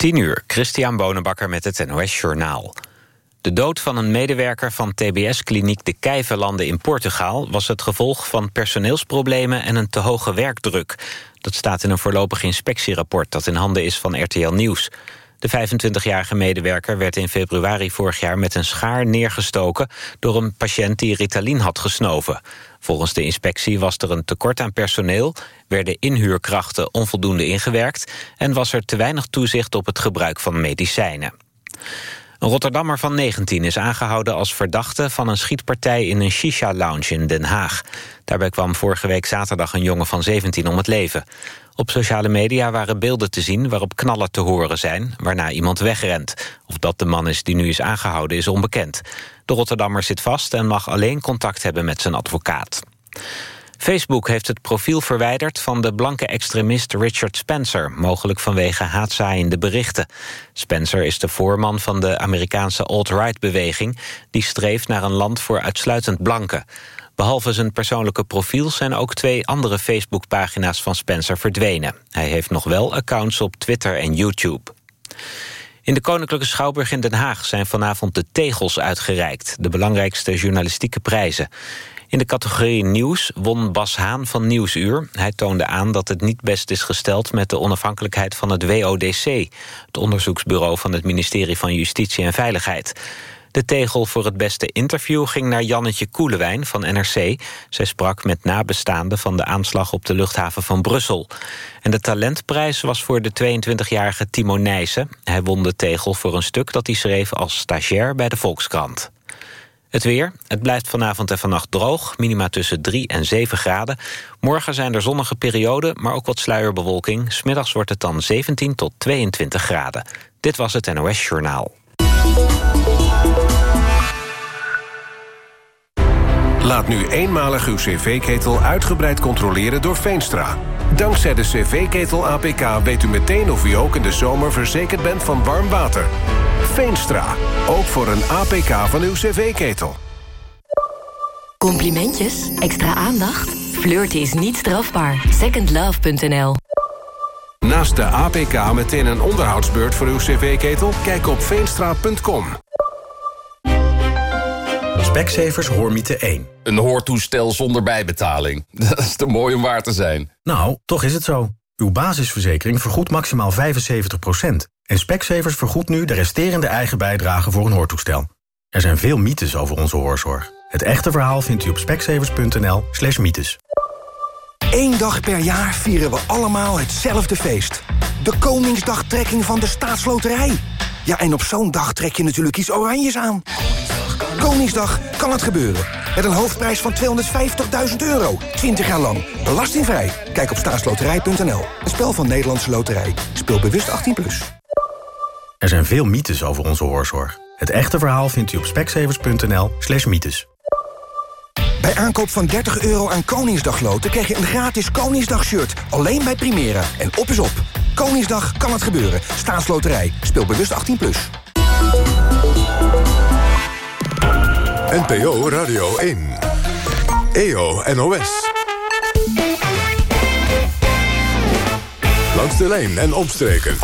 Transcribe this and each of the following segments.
10 uur, Christian Bonenbakker met het NOS Journaal. De dood van een medewerker van TBS-kliniek De Kijvenlanden in Portugal... was het gevolg van personeelsproblemen en een te hoge werkdruk. Dat staat in een voorlopig inspectierapport dat in handen is van RTL Nieuws. De 25-jarige medewerker werd in februari vorig jaar met een schaar neergestoken... door een patiënt die Ritalin had gesnoven. Volgens de inspectie was er een tekort aan personeel... werden inhuurkrachten onvoldoende ingewerkt... en was er te weinig toezicht op het gebruik van medicijnen. Een Rotterdammer van 19 is aangehouden als verdachte van een schietpartij in een shisha-lounge in Den Haag. Daarbij kwam vorige week zaterdag een jongen van 17 om het leven. Op sociale media waren beelden te zien waarop knallen te horen zijn... waarna iemand wegrent. Of dat de man is die nu is aangehouden is onbekend. De Rotterdammer zit vast en mag alleen contact hebben met zijn advocaat. Facebook heeft het profiel verwijderd van de blanke extremist Richard Spencer... mogelijk vanwege haatzaaiende berichten. Spencer is de voorman van de Amerikaanse alt-right-beweging... die streeft naar een land voor uitsluitend blanken. Behalve zijn persoonlijke profiel zijn ook twee andere Facebook-pagina's van Spencer verdwenen. Hij heeft nog wel accounts op Twitter en YouTube. In de Koninklijke Schouwburg in Den Haag zijn vanavond de tegels uitgereikt... de belangrijkste journalistieke prijzen. In de categorie Nieuws won Bas Haan van Nieuwsuur. Hij toonde aan dat het niet best is gesteld met de onafhankelijkheid van het WODC... het onderzoeksbureau van het ministerie van Justitie en Veiligheid. De tegel voor het beste interview ging naar Jannetje Koelewijn van NRC. Zij sprak met nabestaanden van de aanslag op de luchthaven van Brussel. En de talentprijs was voor de 22-jarige Timo Nijssen. Hij won de tegel voor een stuk dat hij schreef als stagiair bij de Volkskrant. Het weer. Het blijft vanavond en vannacht droog. Minima tussen 3 en 7 graden. Morgen zijn er zonnige perioden, maar ook wat sluierbewolking. Smiddags wordt het dan 17 tot 22 graden. Dit was het NOS Journaal. Laat nu eenmalig uw cv-ketel uitgebreid controleren door Veenstra. Dankzij de cv-ketel APK weet u meteen of u ook in de zomer verzekerd bent van warm water. Veenstra, ook voor een APK van uw cv-ketel. Complimentjes? Extra aandacht? Flirten is niet strafbaar. Secondlove.nl Naast de APK meteen een onderhoudsbeurt voor uw cv-ketel? Kijk op veenstra.com. Specsavers Hoormiete 1. Een hoortoestel zonder bijbetaling. Dat is te mooi om waar te zijn. Nou, toch is het zo. Uw basisverzekering vergoedt maximaal 75%. En Specsavers vergoedt nu de resterende eigen bijdrage voor een hoortoestel. Er zijn veel mythes over onze hoorzorg. Het echte verhaal vindt u op specsavers.nl slash mythes. Eén dag per jaar vieren we allemaal hetzelfde feest. De Koningsdagtrekking van de Staatsloterij. Ja, en op zo'n dag trek je natuurlijk iets oranjes aan. Koningsdag kan het gebeuren. Met een hoofdprijs van 250.000 euro. 20 jaar lang. Belastingvrij. Kijk op staatsloterij.nl. Een spel van Nederlandse Loterij. Speel bewust 18+. Plus. Er zijn veel mythes over onze hoorzorg. Het echte verhaal vindt u op specsavers.nl slash mythes. Bij aankoop van 30 euro aan Koningsdagloten krijg je een gratis Koningsdag-shirt. Alleen bij Primera. En op is op. Koningsdag kan het gebeuren. Staatsloterij. Speel bewust 18+. Plus. NPO Radio 1. EO NOS. Langs de lijn en omstreken.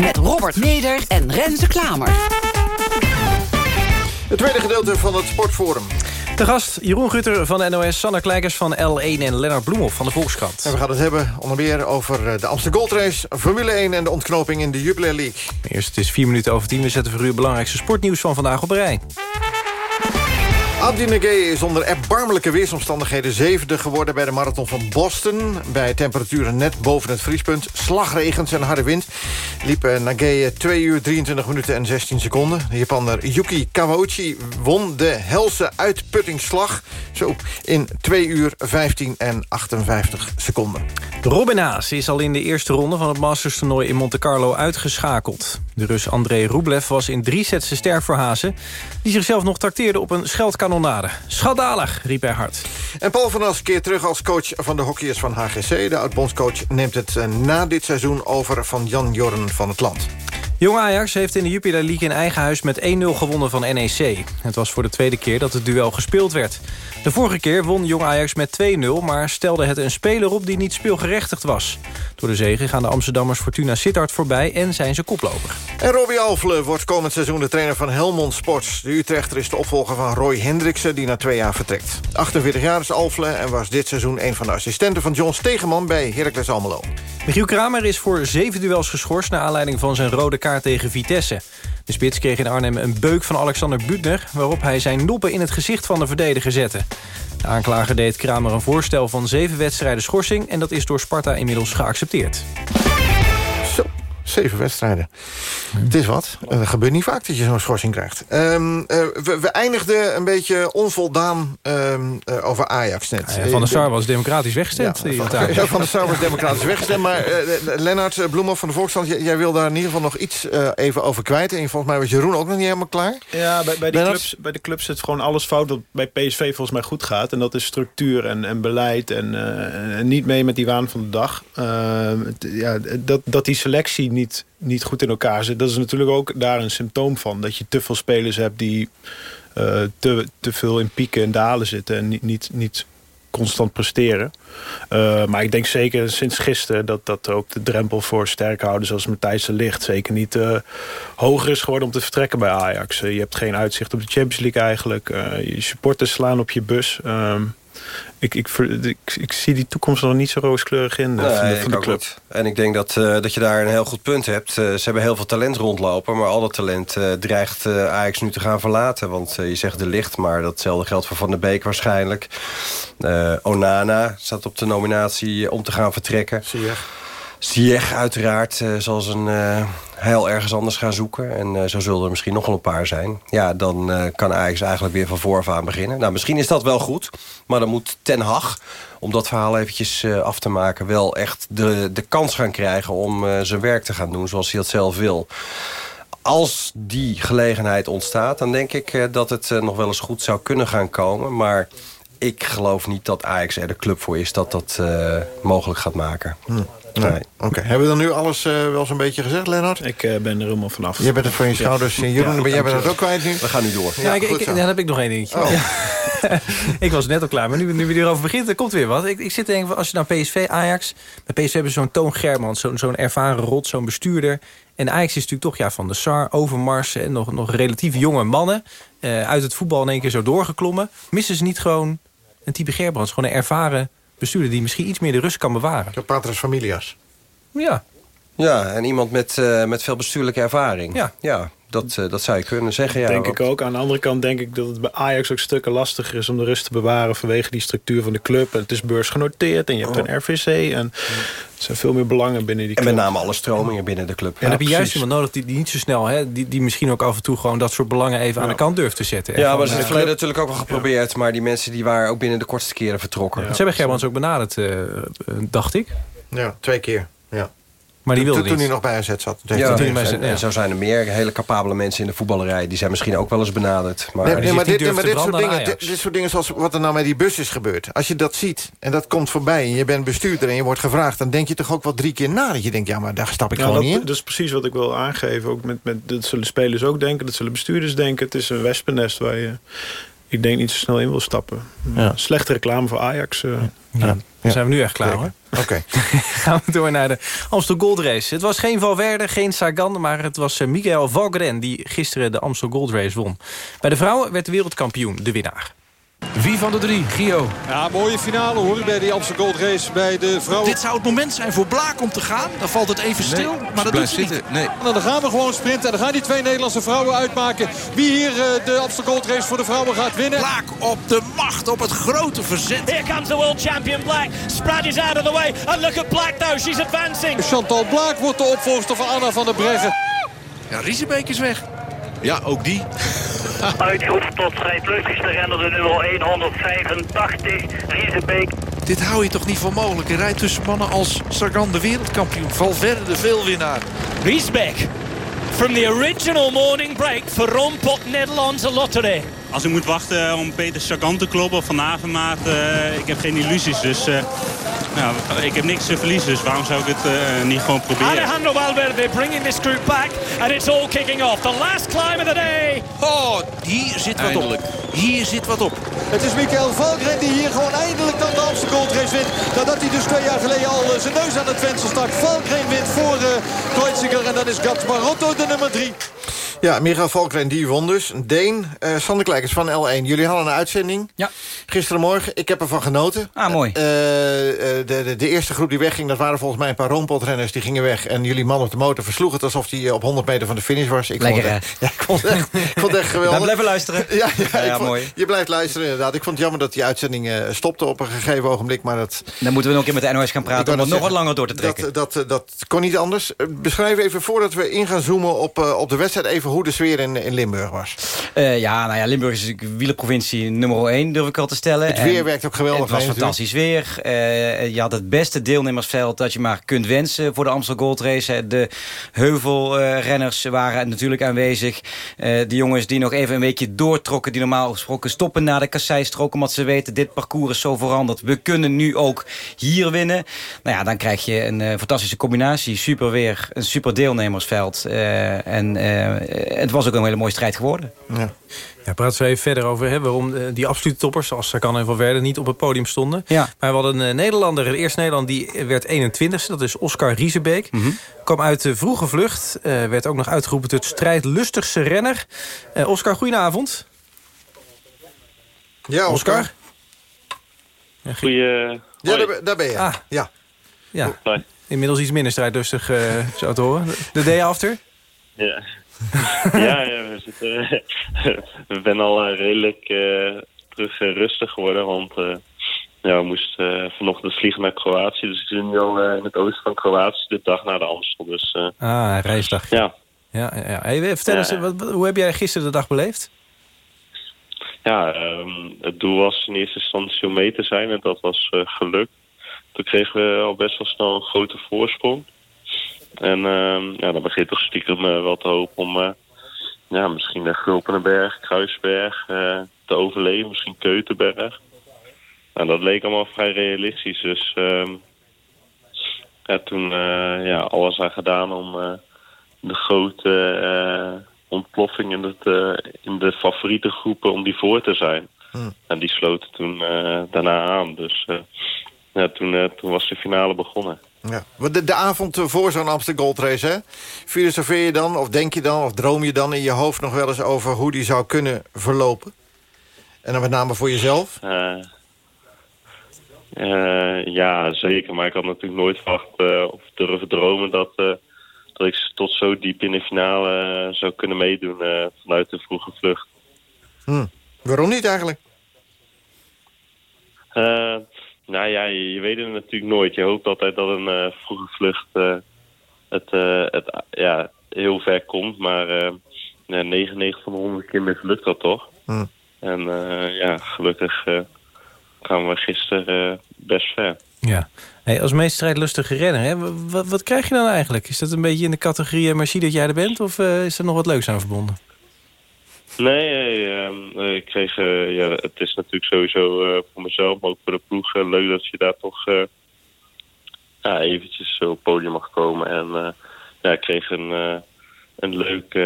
Met Robert Meder en Renze Klamer. Het tweede gedeelte van het Sportforum. De gast Jeroen Gutter van de NOS, Sanne Kleikers van L1... en Lennart Bloemhoff van de Volkskrant. En we gaan het hebben onder meer over eh, de Amsterdam Gold Race... Formule 1 en de ontknoping in de Jubilee League. Eerst, het is vier minuten over tien. We zetten voor u het belangrijkste sportnieuws van vandaag op rij. Abdi Nagay is onder erbarmelijke weersomstandigheden zevende geworden bij de marathon van Boston. Bij temperaturen net boven het vriespunt, slagregens en harde wind... liep eh, Nagay 2 uur 23 minuten en 16 seconden. De Japaner Yuki Kawauchi won de helse uitputtingsslag... zo in 2 uur 15 en 58 seconden. Robin Haas is al in de eerste ronde van het Masters toernooi in Monte Carlo uitgeschakeld. De Rus André Rublev was in drie sets te sterk voor Hazen... die zichzelf nog trakteerde op een scheldkanonade. Schandalig, riep hij hard. En Paul van As keert terug als coach van de hockeyers van HGC. De oud-bondscoach neemt het eh, na dit seizoen over van Jan Jorn van het Land. Jong Ajax heeft in de Jupiler League in eigen huis met 1-0 gewonnen van NEC. Het was voor de tweede keer dat het duel gespeeld werd. De vorige keer won Jong Ajax met 2-0, maar stelde het een speler op die niet speelgerechtigd was. Door de zegen gaan de Amsterdammers Fortuna Sittard voorbij en zijn ze koploper. En Robbie Alfle wordt komend seizoen de trainer van Helmond Sports. De Utrechter is de opvolger van Roy Hendriksen, die na twee jaar vertrekt. 48 jaar is Alfle en was dit seizoen een van de assistenten van John Stegeman bij Heracles Almelo. Michiel Kramer is voor zeven duels geschorst... naar aanleiding van zijn rode kaart tegen Vitesse. De spits kreeg in Arnhem een beuk van Alexander Butner... waarop hij zijn noppen in het gezicht van de verdediger zette. De aanklager deed Kramer een voorstel van zeven wedstrijden schorsing... en dat is door Sparta inmiddels geaccepteerd. Zeven wedstrijden. Het is wat. Het gebeurt niet vaak dat je zo'n schorsing krijgt. Ehm, eh, we, we eindigden een beetje onvoldaan ehm, eh, over Ajax net. Ja, van der Sar was democratisch weggestemd. Ja, van, ja, van der Sar was democratisch weggestemd. Maar uh, Lennart Bloemhoff van de Volksstand... Jij, jij wil daar in ieder geval nog iets uh, even over kwijt. En volgens mij was Jeroen ook nog niet helemaal klaar. Ja, bij, bij, die clubs, bij de clubs zit gewoon alles fout... wat bij PSV volgens mij goed gaat. En dat is structuur en, en beleid. En, en niet mee met die waan van de dag. ja, dat, dat die selectie niet niet goed in elkaar zit. Dat is natuurlijk ook daar een symptoom van. Dat je te veel spelers hebt die uh, te, te veel in pieken en dalen zitten... en niet, niet, niet constant presteren. Uh, maar ik denk zeker sinds gisteren dat, dat ook de drempel voor sterkhouders als Matthijs de Ligt zeker niet uh, hoger is geworden om te vertrekken bij Ajax. Je hebt geen uitzicht op de Champions League eigenlijk. je supporters slaan op je bus. Ik, ik, ik, ik, zie die toekomst nog niet zo rooskleurig in nee, van de, van de club. Niet. En ik denk dat, uh, dat je daar een heel goed punt hebt. Uh, ze hebben heel veel talent rondlopen, maar al dat talent uh, dreigt Ajax nu te gaan verlaten. Want je zegt de licht, maar datzelfde geldt voor Van der Beek waarschijnlijk. Onana staat op de nominatie om te gaan vertrekken. Ziyech. Ziyech uiteraard zal zijn heel ergens anders gaan zoeken. En uh, zo zullen er misschien nog wel een paar zijn. Ja, dan uh, kan Ajax eigenlijk weer van vooraf aan beginnen. Nou, misschien is dat wel goed. Maar dan moet Ten Hag, om dat verhaal eventjes uh, af te maken... wel echt de, de kans gaan krijgen om zijn werk te gaan doen zoals hij dat zelf wil. Als die gelegenheid ontstaat, dan denk ik dat het nog wel eens goed zou kunnen gaan komen. Maar ik geloof niet dat Ajax er de club voor is dat dat mogelijk gaat maken. Hm. Nee. Oké, okay. hebben we dan nu alles uh, wel zo'n beetje gezegd, Lennart? Ik uh, ben er helemaal vanaf. Jij bent er van je schouders. Ja. Jeroen, ja, jij bent het ook kwijt nu? We gaan nu door. Ja, ja ik, ik, dan heb ik nog één dingetje. Oh. ik was net al klaar, maar nu, nu we erover beginnen, er komt weer wat. Ik, ik zit te denken, als je naar PSV, Ajax... Bij PSV hebben ze zo'n Toon Germans, zo'n zo'n ervaren rot, zo'n bestuurder. En Ajax is natuurlijk toch ja, van de Sar, Overmars... en nog, nog relatief jonge mannen uh, uit het voetbal in één keer zo doorgeklommen. Missen ze niet gewoon een type Gerbrands, gewoon een ervaren bestuurder... die misschien iets meer de rust kan bewaren? De Patras Familias. Ja. Ja, en iemand met, uh, met veel bestuurlijke ervaring. Ja. ja dat, uh, dat zou je kunnen zeggen. Ja, denk ik ook. Aan de andere kant denk ik dat het bij Ajax ook stukken lastiger is... om de rust te bewaren vanwege die structuur van de club. En het is beursgenoteerd en je hebt een RVC. En er zijn veel meer belangen binnen die club. En met name alle stromingen binnen de club. En ja, dan heb je juist iemand nodig die, die niet zo snel... Hè, die, die misschien ook af en toe gewoon dat soort belangen even ja. aan de kant durft te zetten. Ja, maar ze hebben het natuurlijk ook wel geprobeerd. Ja. Maar die mensen die waren ook binnen de kortste keren vertrokken. Ze hebben Germans ook benaderd, uh, dacht ik. Ja, twee keer. Ja. Maar die wilde toen, toen hij nog bij AZ zat. Ja, toen en, en zo zijn er meer hele capabele mensen in de voetballerij. Die zijn misschien ook wel eens benaderd. Maar, nee, nee, maar, dit, maar dit, soort dingen, dit, dit, soort dingen zoals wat er nou met die bus is gebeurd. Als je dat ziet en dat komt voorbij en je bent bestuurder en je wordt gevraagd... dan denk je toch ook wel drie keer na dat je denkt... ja, maar daar stap ik ja, gewoon dat, niet in. Dat is precies wat ik wil aangeven. Ook met, met, dat zullen spelers ook denken, dat zullen bestuurders denken. Het is een wespennest waar je... Ik denk niet zo snel in wil stappen. Ja. Slechte reclame voor Ajax. Uh, ja. Ja. Dan zijn we nu echt klaar hoor. Oké. Okay. Gaan we door naar de Amstel Gold Race. Het was geen Valverde, geen Sagan, maar het was Miguel Valgren... die gisteren de Amstel Gold Race won. Bij de vrouwen werd de wereldkampioen de winnaar. Wie van de drie? Gio. Ja, mooie finale hoor bij die Amstel Gold Race bij de vrouwen. Dit zou het moment zijn voor Blaak om te gaan. Dan valt het even stil, nee, maar dat doet ze zitten. Niet. Nee. Dan gaan we gewoon sprinten. En dan gaan die twee Nederlandse vrouwen uitmaken... wie hier uh, de Amstel Gold Race voor de vrouwen gaat winnen. Blaak op de macht, op het grote verzet. Here comes the world champion Black. Spratt is out of the way. And look at Black though, she's advancing. Chantal Blaak wordt de opvolgster van Anna van der Breggen. Ja, Riesebeek is weg. Ja, ook die. Uitgeroepen tot strijdlustigste renner de nummer 185, Riesebeek. Dit hou je toch niet voor mogelijk? Hij rijdt tussen mannen als Sagan de wereldkampioen, Valverde de veelwinnaar. Riesebeek, from the original morning break for Rompot Nederlandse Lottery. Als ik moet wachten om Peter Sagan te kloppen of Van Avermaat, uh, ik heb geen illusies. Dus uh, nou, ik heb niks te verliezen, dus waarom zou ik het uh, niet gewoon proberen? Alejandro Valverde bringing this group back and it's all kicking off. The last climb of the day. Oh, hier zit wat Eindelijk. op. Hier zit wat op. Het is Michael Valgren die hier gewoon eindelijk dan de Amsterdam Gold Race wint. Nadat hij dus twee jaar geleden al zijn neus aan het venster stak. Valgren wint voor uh, Kreuziger en dan is Gats Barotto de nummer drie. Ja, Michael Valkren die won dus. Deen, uh, Sander Kleikers van L1. Jullie hadden een uitzending. Ja. Gisterenmorgen. Ik heb ervan genoten. Ah, mooi. Uh, de, de, de, eerste groep die wegging, dat waren volgens mij een paar roompotrenners. Die gingen weg. En jullie man op de motor versloeg het alsof hij op 100 meter van de finish was. Ik Lekker, vond het, ja, ik vond het echt, ik vond het echt geweldig. Dan blijven luisteren. Ja, ja, ja, vond, mooi. Je blijft luisteren inderdaad. Ik vond het jammer dat die uitzending uh, stopte op een gegeven ogenblik. Maar dat, Dan moeten we nog een keer met de NOS gaan praten om het nog wat langer door te trekken. Dat, dat, dat kon niet anders. Beschrijf even voordat we in gaan zoomen op, op de wedstrijd... even hoe de sfeer in, in Limburg was. Uh, ja, nou ja, Limburg is natuurlijk wielerprovincie nummer 1, durf ik al te stellen. Het weer en werkt ook geweldig. Het was mee, fantastisch weer. Uh, je had het beste deelnemersveld dat je maar kunt wensen voor de Amstel Gold Race. De heuvelrenners waren natuurlijk aanwezig. Uh, de jongens die nog even een weekje doortrokken, die normaal gesproken stoppen na de kasseistrook, omdat ze weten, dit parcours is zo veranderd. We kunnen nu ook hier winnen. Nou ja, dan krijg je een fantastische combinatie. Super weer, een super deelnemersveld. en het was ook een hele mooie strijd geworden. Ja. Ja, praten we even verder over hè, waarom uh, die absolute toppers... zoals Sagan en Van Werden niet op het podium stonden. Ja. Maar we hadden een uh, Nederlander, de eerste Nederlander... die werd 21ste, dat is Oscar Riesebeek. Mm -hmm. Kwam uit de vroege vlucht. Uh, werd ook nog uitgeroepen tot strijdlustigste renner. Oscar, goedenavond. Ja, Oscar. Oscar. Ja, Goeie... Ja, daar, daar, ben je. Ah. Ja. ja. Inmiddels iets minder strijdlustig, zo te horen. De day after? Ja. ja, ja, we, zitten, we zijn al uh, redelijk uh, terug uh, rustig geworden, want ja, we moesten vanochtend vliegen naar Kroatië. Dus we zitten nu al in het oosten van Kroatië, de dag na de Amstel. Dus, ah, reisdag. Ja. ja, ja. Hey, vertel ja, eens, wat, hoe heb jij gisteren de dag beleefd? Ja, um, het doel was in eerste instantie om mee te zijn en dat was gelukt. Toen kregen we al best wel snel een grote voorsprong. En uh, ja, dan begint toch stiekem uh, wel te hopen om uh, ja, misschien de Gulpenberg, Kruisberg uh, te overleven. Misschien Keutenberg. Nou, dat leek allemaal vrij realistisch. Dus ja, toen ja, alles aan gedaan om de grote ontploffing in, het, in de favoriete groepen om die voor te zijn. Hmm. En die sloten toen daarna aan. Dus ja, toen, toen was de finale begonnen. Ja. De, de avond voor zo'n Amsterdam Gold Race, hè? Filosofeer je dan, of denk je dan, of droom je dan in je hoofd nog wel eens over hoe die zou kunnen verlopen? En dan met name voor jezelf? Uh, uh, ja, zeker. Maar ik had natuurlijk nooit verwacht uh, of durven dromen dat, dat ik tot zo diep in de finale zou kunnen meedoen vanuit de vroege vlucht. Hm. Waarom niet eigenlijk? Nou ja, je, je, weet het natuurlijk nooit. Je hoopt altijd dat een uh, vroege vlucht uh, het, uh, het ja, heel ver komt. Maar 99 van de 100 keer mislukt dat toch. Hm. En ja, gelukkig kwamen we gisteren best ver. Ja. Hey, als meest strijdlustige renner, hè, wat, wat, krijg je dan eigenlijk? Is dat een beetje in de categorie merci dat jij er bent? Of is er nog wat leuks aan verbonden? Nee, uh, ik kreeg, uh, ja, het is natuurlijk sowieso uh, voor mezelf, maar ook voor de ploeg leuk dat je daar toch ja, eventjes op het podium mag komen. En ja, ik kreeg een, een leuk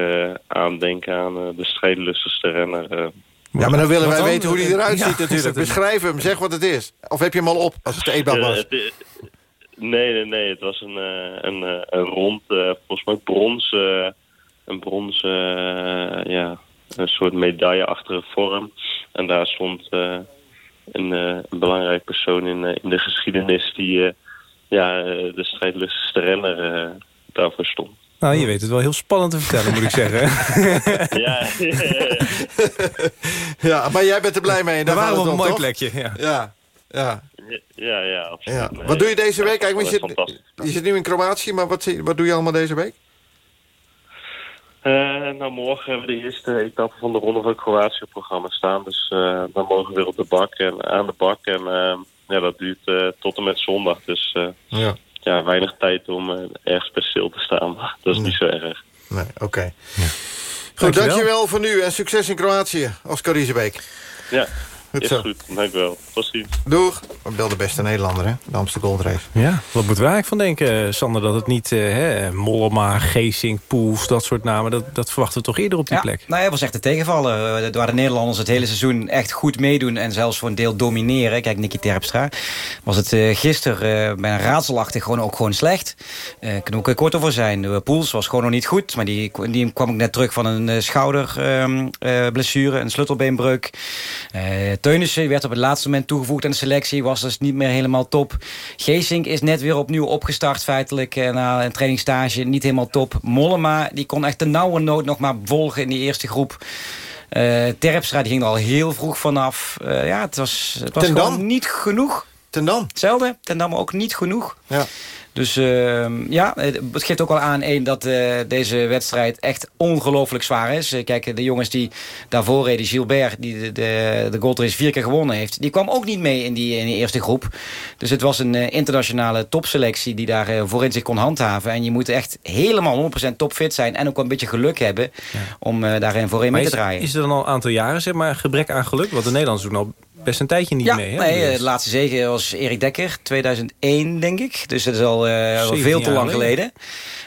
aandenken aan de strijdlustigste renner. ja, maar dan willen wij weten hoe hij eruit ziet natuurlijk. Beschrijf hem, zeg wat het is. Of heb je hem al op als het eetbaar was? nee, nee, nee. Het was een, een, een rond, volgens mij brons, een brons, ja een soort medailleachtige vorm. En daar stond uh, een, uh, een belangrijk persoon in, uh, in de geschiedenis die ja, de strijdlustigste renner daarvoor stond. Nou, je weet het wel heel spannend te vertellen, moet ik zeggen. ja, ja, maar jij bent er blij mee. Daar waren we op een mooi toch? plekje. Ja, ja. ja. Ja, ja, absoluut. Ja. Wat doe je deze week? Kijk, dat je, zit, je zit nu in Kroatië, maar wat, zie- wat doe je allemaal deze week? Eh, nou, morgen hebben we de eerste etappe van de Ronde van Kroatië op programma staan. Dus eh, dan mogen we weer op de bak en aan de bak. En eh, ja, dat duurt eh, tot en met zondag. Dus eh, Ja. ja, weinig tijd om ergens bij stil te staan. dat is niet zo erg. Nee, oké. Goed, dankjewel. voor nu en succes in Kroatië, Oscar Riesebeek. Ja, Goed is goed. Dankjewel. Tot ziens. Doeg. Wel de beste Nederlander, hè? De Amsterdam Gold Race. Ja, wat moeten wij eigenlijk van denken, Sander? Dat het niet eh, hè, Mollema, Geesink, Poels, dat soort namen... dat, dat verwachten we toch eerder op die ja, plek? Nou, het was echt een tegenvallen. Eh, Waar de Nederlanders het hele seizoen echt goed meedoen... en zelfs voor een deel domineren. Kijk, Nicky Terpstra was het eh, gisteren uh, bijna raadselachtig gewoon ook gewoon slecht. Uh, kunnen we ook kort over zijn. Uh, Poels was gewoon nog niet goed. Maar die, die kwam ook net terug van een uh, schouderblessure, een sleutelbeenbreuk. Teunissen werd op het laatste moment toegevoegd aan de selectie. Was dus niet meer helemaal top. Geesink is net weer opnieuw opgestart feitelijk. Uh, na een trainingsstage. Niet helemaal top. Mollema die kon echt de nauwe nood nog maar volgen in die eerste groep. Uh, Terpstra die ging er al heel vroeg vanaf. Uh, ja, het was, het was gewoon niet genoeg. Ten dan? Hetzelfde. Ten dan maar ook niet genoeg. Ja. Dus uh, ja, het geeft ook wel aan één dat uh, deze wedstrijd echt ongelooflijk zwaar is. Uh, kijk, de jongens die daarvoor reden, Gilbert, die de, de, de Gold Race vier keer gewonnen heeft... die kwam ook niet mee in die, in die eerste groep. Dus het was een internationale topselectie die daar voorin zich kon handhaven. En je moet echt helemaal 100% topfit zijn en ook wel een beetje geluk hebben... Ja. om daarin voorin mee te draaien. Is, is er dan al een aantal jaren zeg maar, gebrek aan geluk? Want de Nederlanders doen al best een tijdje niet ja, mee. Hè? Nee, de laatste zege was Erik Dekker, 2001 denk ik. Dus dat is al, uh, al veel te lang geleden.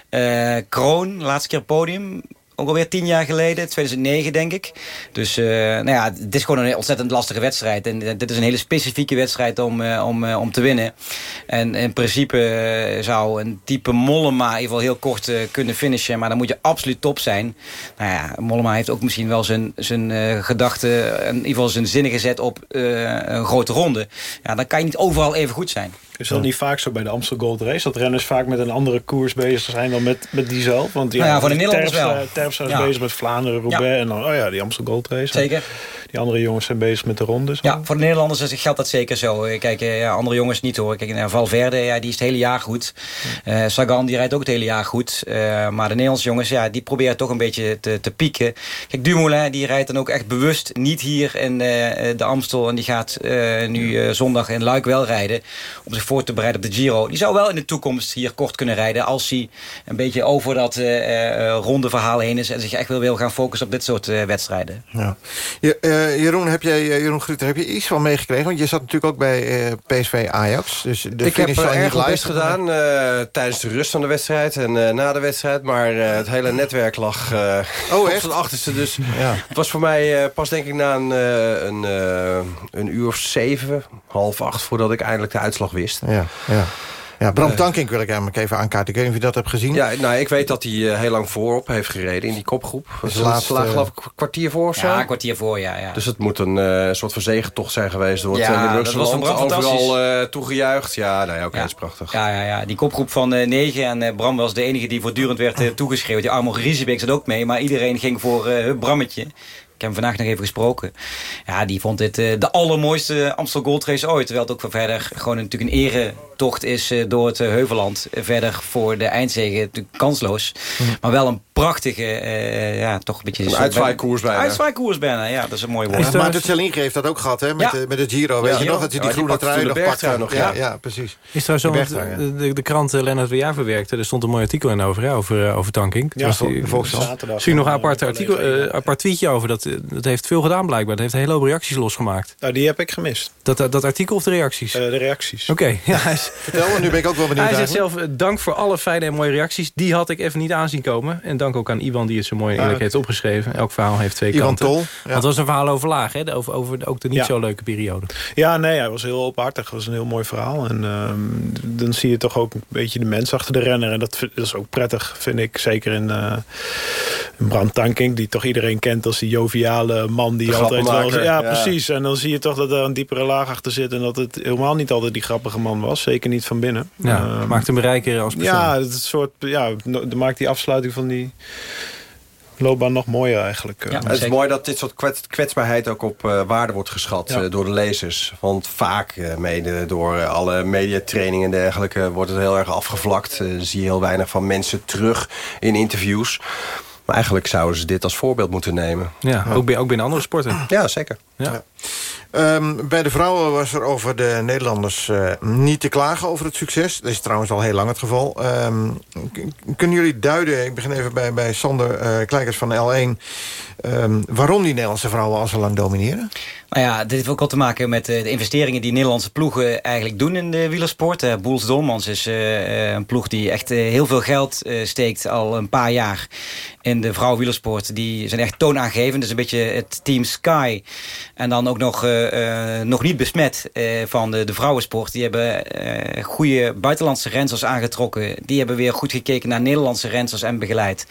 Uh, Kroon, laatste keer podium. Ook alweer tien jaar geleden, 2009 denk ik. Dus uh, nou ja, het is gewoon een ontzettend lastige wedstrijd. En dit is een hele specifieke wedstrijd om, uh, om, om te winnen. En in principe zou een type Mollema in ieder geval heel kort kunnen finishen. Maar dan moet je absoluut top zijn. Nou ja, Mollema heeft ook misschien wel zijn, zijn gedachten... in ieder geval zijn zinnen gezet op een grote ronde. Ja, dan kan je niet overal even goed zijn. Is dat niet vaak zo bij de Amstel Gold Race? Dat renners vaak met een andere koers bezig zijn dan met, met die zelf? Want ja, nou ja voor de Nederlanders wel. Terpstra is ja. bezig met Vlaanderen, Roubaix ja. en dan, oh ja, die Amstel Gold Race. Zeker. Die andere jongens zijn bezig met de rondes. Ja, voor de Nederlanders geldt dat zeker zo. Kijk, ja, andere jongens niet hoor. Kijk, nou, Valverde, ja, die is het hele jaar goed. Uh, Sagan, die rijdt ook het hele jaar goed. Uh, maar de Nederlandse jongens, ja, die proberen toch een beetje te, te pieken. Kijk, Dumoulin, die rijdt dan ook echt bewust niet hier in uh, de Amstel. En die gaat nu zondag in Luik wel rijden. Om zich voor te bereiden op de Giro. Die zou wel in de toekomst hier kort kunnen rijden. Als hij een beetje over dat ronde verhaal heen is. En zich echt wil, wil gaan focussen op dit soort wedstrijden. Ja. Je, Jeroen, heb jij, Jeroen Gruter, heb je iets van meegekregen? Want je zat natuurlijk ook bij uh, PSV Ajax. Dus de ik heb uh, erg mijn best gedaan uh, tijdens de rust van de wedstrijd en na de wedstrijd. Maar het hele netwerk lag oh, op echt? het achterste. Dus ja. het was voor mij pas denk ik na een, een, een uur of zeven, half acht... voordat ik eindelijk de uitslag wist. Ja, ja. Ja, Bram Tankink wil ik eigenlijk even aankaarten. Ik weet niet of je dat hebt gezien. Ja, nou, ik weet dat hij uh, heel lang voorop heeft gereden in die kopgroep. Dus de laatste slag, geloof ik, een kwartier voor of zo. Ja, een kwartier voor, ja. ja. Dus het moet een uh, soort van zegentocht zijn geweest. Door ja, overal uh, toegejuicht. Ja, nee, oké, okay, ja. is prachtig. Ja, ja, ja, die kopgroep van 9. En Bram was de enige die voortdurend werd toegeschreven. Die Armo Riesebeek zat ook mee. Maar iedereen ging voor Brammetje. Heb hem vandaag nog even gesproken. Ja, die vond dit uh, de allermooiste Amstel Gold Race ooit. Terwijl het ook verder gewoon natuurlijk een eretocht is uh, door het uh, Heuveland. Verder voor de eindzege natuurlijk kansloos. Mm. Maar wel een prachtige, ja, toch een beetje... Een uitzwaaikoers bijna. Uitzwaaikoers bijna, ja, dat is een mooi woord. Ja, maar de Celinke heeft dat ook gehad, hè, met, ja. de, met het Giro. Weet ja, je nog, dat hij die groene trui nog pakte. Nog, ja. ja, precies. Is er zo, de, de, de krant Lennart Wejaar verwerkte, er stond een mooi artikel in over, ja, over, over Tankink. Ja, volgens Zie je nog een apart, artikel, apart tweetje over, dat, dat heeft veel gedaan blijkbaar. Dat heeft een hele hoop reacties losgemaakt. Nou, die heb ik gemist. Dat, dat, dat artikel of de reacties? Uh, de reacties. Oké. Okay. Ja, Vertel, nu ben ik ook wel benieuwd Hij zegt zelf, dank voor alle fijne en mooie reacties. Die had ik even niet aanzien komen. En dank ook aan Iwan die het zo mooi eerlijk heeft opgeschreven. Elk verhaal heeft twee Iwan kanten. Tol. Ja. het was een verhaal over laag, hè? Over, over ook de niet ja. zo leuke periode. Ja, nee, hij was heel openhartig. Het was een heel mooi verhaal. En uh, dan zie je toch ook een beetje de mens achter de renner. En dat, dat is ook prettig, vind ik. Zeker in, uh, in Bram Tankink, die toch iedereen kent als die joviale man die altijd wel... Ja, ja, precies. En dan zie je toch dat er een diepere laag achter zit... en dat het helemaal niet altijd die grappige man was. Zeker niet van binnen. Ja, uh, maakt hem bereiker als persoon. Ja, het soort, ja, dat maakt die afsluiting van die loopbaan nog mooier eigenlijk. Ja, het is mooi dat dit soort kwets, kwetsbaarheid ook op uh, waarde wordt geschat ja. uh, door de lezers. Want vaak, uh, mede door alle mediatrainingen en dergelijke... wordt het heel erg afgevlakt. zie je heel weinig van mensen terug in interviews. Maar eigenlijk zouden ze dit als voorbeeld moeten nemen. Ja, ook, bij, ook binnen andere sporten. Ja, zeker. Ja. Ehm, bij de vrouwen was er over de Nederlanders eh, niet te klagen over het succes. Dat is trouwens al heel lang het geval. Ehm, kunnen jullie duiden, ik begin even bij, bij Sander eh Kleikers van L1... ehm, waarom die Nederlandse vrouwen al zo lang domineren? Nou ja, dit heeft ook al te maken met eh, de investeringen die Nederlandse ploegen eigenlijk doen in de wielersport. Boels Dolmans is eh, eh, een ploeg die echt heel veel geld eh, steekt al een paar jaar in de vrouwenwielersport. Die zijn echt toonaangevend. Dus een beetje het Team Sky. En dan ook nog, eh, eh, nog niet besmet eh, van de, de vrouwensport. Die hebben eh goede buitenlandse rensers aangetrokken. Die hebben weer goed gekeken naar Nederlandse rensers en begeleid.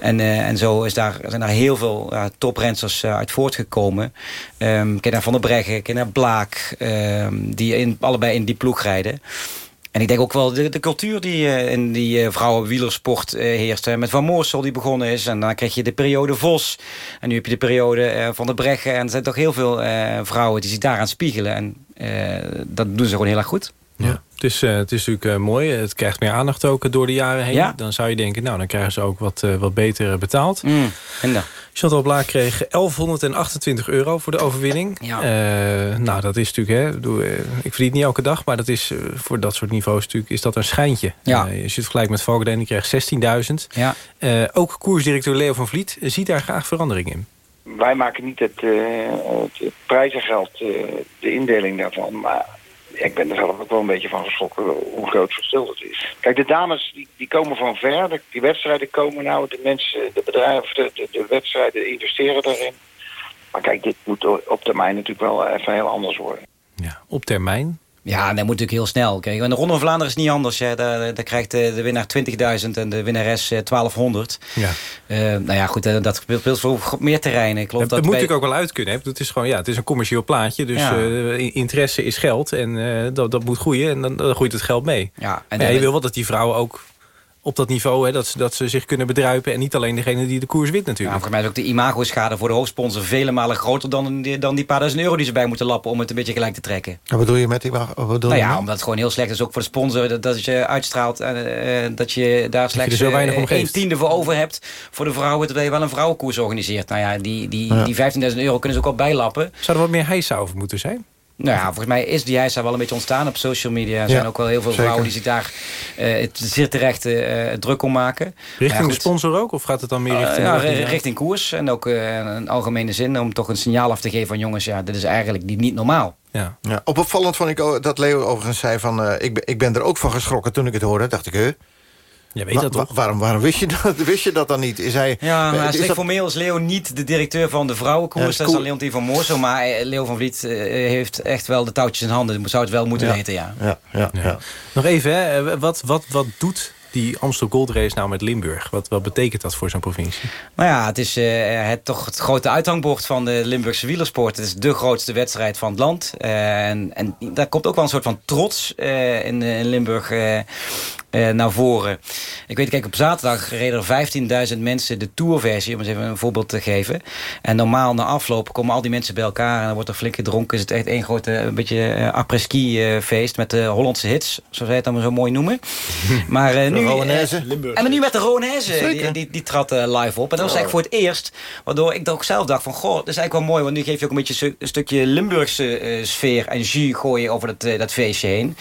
En, en zo is daar, zijn daar heel veel toprensers uit voortgekomen. Ehm kijk naar Van der Breggen, kijk naar Blaak. ehm, die in, allebei in die ploeg rijden. En ik denk ook wel de, de cultuur die eh, in die uh, vrouwenwielersport eh, heerst. met Van Moorsel die begonnen is. En dan kreeg je de periode Vos. En nu heb je de periode eh, Van der Breggen. En er zijn toch heel veel eh, vrouwen die zich daaraan spiegelen. En eh, dat doen ze gewoon heel erg goed. Ja. Het, is, eh, het is natuurlijk eh, mooi. Het krijgt meer aandacht ook door de jaren heen. Ja. Dan zou je denken, nou, dan krijgen ze ook wat, eh, wat beter betaald. Mm, en dan? Chantal Blaak kreeg 1128 euro voor de overwinning. Ja. Eh, nou, dat is natuurlijk, hè, ik eh, verdien het niet elke dag... maar dat is, eh, voor dat soort niveaus natuurlijk, is dat een schijntje. Ja. Eh, als je het vergelijkt met Valkendeen, die kreeg 16.000. Ja. Eh, ook koersdirecteur Leo van Vliet ziet daar graag verandering in. Wij maken niet het, eh, het prijzengeld, eh, de indeling daarvan. Maar ik ben er zelf ook wel een beetje van geschrokken hoe groot het verschil het is. Kijk, de dames die, die komen van ver. Die wedstrijden komen nou. De mensen, de bedrijven, de, de, de wedstrijden investeren daarin. Maar kijk, dit moet op termijn natuurlijk wel even heel anders worden. Op termijn. Ja, en dat moet natuurlijk heel snel. Kijk, in de Ronde van Vlaanderen is niet anders. Hè. Daar, daar krijgt de, de winnaar 20.000 en de winnares eh, 1200. Ja. Eh, nou ja, goed, eh, dat speelt voor meer terreinen. Klopt Het, dat het moet bij- natuurlijk ook wel uit kunnen. Hè? Het is gewoon, ja, het is een commercieel plaatje. Dus Ja. eh, interesse is geld. En eh, dat, dat moet groeien. En dan, dan groeit het geld mee. Ja, en Maar ja, dan- je wil wel dat die vrouwen ook op dat niveau... Hè, dat, ze, dat ze zich kunnen bedruipen. En niet alleen degene die de koers wint Ja, natuurlijk. volgens mij is ook de imago-schade voor de hoofdsponsor... vele malen groter dan die, dan die paar duizend euro die ze bij moeten lappen... om het een beetje gelijk te trekken. Wat bedoel je met die... Wat bedoel Nou je ja, omdat het gewoon heel slecht is ook voor de sponsor... dat, dat je uitstraalt en eh, dat je daar slechts zo weinig om eh, geeft. een tiende voor over hebt... voor de vrouwen, terwijl je wel een vrouwenkoers organiseert. Nou ja, die, die, Ja. die 15.000 euro kunnen ze ook wel bijlappen. Zou er wat meer heisa over moeten zijn? Nou ja, volgens mij is die hijsa wel een beetje ontstaan op social media. Er Ja, zijn ook wel heel veel zeker. vrouwen die zich daar eh, het zeer terecht eh, druk om maken. Richting ja, de sponsor ook? Of gaat het dan meer Eh, richting... ja, richting koers. En ook eh, een algemene zin om toch een signaal af te geven van jongens, ja, dit is eigenlijk niet, normaal. Ja. Ja, opvallend vond ik ook dat Leo overigens zei van... eh, ik, ben, ik ben er ook van geschrokken toen ik het hoorde. dacht ik, hè? Je weet dat toch? waarom, waarom wist, je dat, wist je dat dan niet? Is hij, Ja, maar is dat- formeel is Leo niet de directeur van de vrouwenkoers. Ja, dat is Leontien van Moorsel. Maar eh, Leo van Vliet eh, heeft echt wel de touwtjes in handen. Zou het wel moeten Ja. weten, ja. Ja, ja, ja. Nog even, hè, eh, wat, wat, wat doet die Amstel Gold Race nou met Limburg? Wat, wat betekent dat voor zo'n provincie? Nou ja, het is eh, het, toch het grote uithangbord van de Limburgse wielersport. Het is de grootste wedstrijd van het land. En, en daar komt ook wel een soort van trots eh, in, in Limburg eh, naar voren. Ik weet, kijk, op zaterdag reden er 15.000 mensen de tourversie, om eens even een voorbeeld te geven. En normaal na afloop komen al die mensen bij elkaar en dan wordt er flink gedronken. Is het echt één grote, een beetje eh, après-ski eh, feest met de Hollandse hits, zoals wij het dan maar zo mooi noemen. Maar eh, nu... Rowanese. eh, en nu met de Rowanese, die, die, die trad live op. En dat was eigenlijk voor het eerst, waardoor ik ook zelf dacht van... goh, dat is eigenlijk wel mooi, want nu geef je ook een beetje een stukje Limburgse sfeer en jus gooien over dat, dat feestje heen.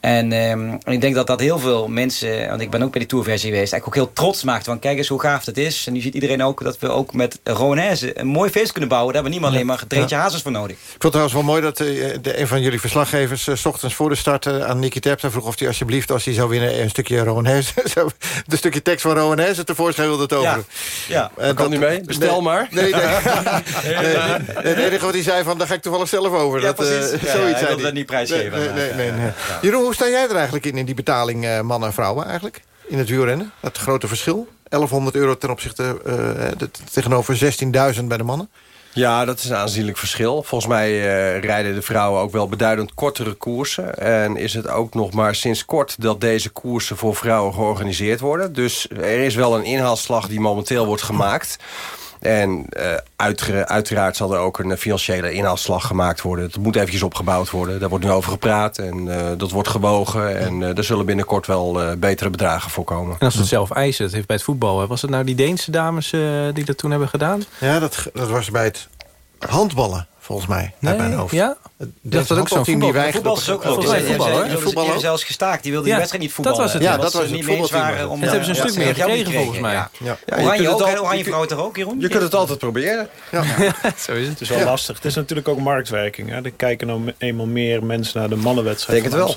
En, ehm, en ik denk dat dat heel veel mensen, want ik ben ook bij die tourversie geweest, eigenlijk ook heel trots maakt. Van kijk eens hoe gaaf dat is. En nu ziet iedereen ook dat we ook met Rowanese een mooi feest kunnen bouwen. Daar hebben we niet maar alleen maar Dreetje Hazes voor nodig. Ik vond het trouwens wel mooi dat eh, de, een van jullie verslaggevers... eh, s ochtends voor de start eh, aan Nicky Terpstra vroeg... of hij alsjeblieft, als hij zou winnen, een stukje Rowanese... zo- een stukje tekst van Rowanese tevoorschijn wilde toveren. Ja. En kan u mee? Bestel maar. Nee, nee. nee, nee. Het enige wat hij zei van, daar ga ik toevallig zelf over. Ja, dat, eh, precies. Ja, zoiets hij zei wilde dat niet prijsgeven. Nee, nee, nee, nee. Jeroen, hoe sta jij er eigenlijk in, in die betaling eh, mannen en vrouwen eigenlijk? In het wielrennen? Dat grote verschil? 1100 euro ten opzichte eh, de- tegenover 16.000 bij de mannen? Ja, dat is een aanzienlijk verschil. Volgens mij eh, rijden de vrouwen ook wel beduidend kortere koersen. En is het ook nog maar sinds kort dat deze koersen voor vrouwen georganiseerd worden. Dus er is wel een inhaalslag die momenteel wordt gemaakt. En eh, uitge- uiteraard zal er ook een financiële inhaalslag gemaakt worden. Het moet eventjes opgebouwd worden. Daar wordt nu over gepraat en eh, dat wordt gewogen. En eh, er zullen binnenkort wel eh, betere bedragen voor komen. En als ze het zelf eisen, dat heeft bij het voetbal... hè, was het nou die Deense dames eh, die dat toen hebben gedaan? Ja, dat, dat was bij het handballen. Volgens mij. Nee, uit mijn hoofd. ja? Dat ook zo'n team die voetbal- weigerde... Voetbal is ook wel. Voetbal, zelfs gestaakt. Die wilden Ja, die wedstrijd niet dat voetballen. was het. Ja, dat was het niet waren om. Dat daar- hebben ze een ja, stuk meer gekregen, volgens mij. ja. Ja. Ja, je Oranje kunt het ook? Oranje vrouw toch ook, Jeroen? Je kunt het altijd proberen. Ja. Zo is het. Het is wel lastig. Het is natuurlijk ook marktwerking. Er kijken nou eenmaal meer mensen naar de mannenwedstrijd. Denk het.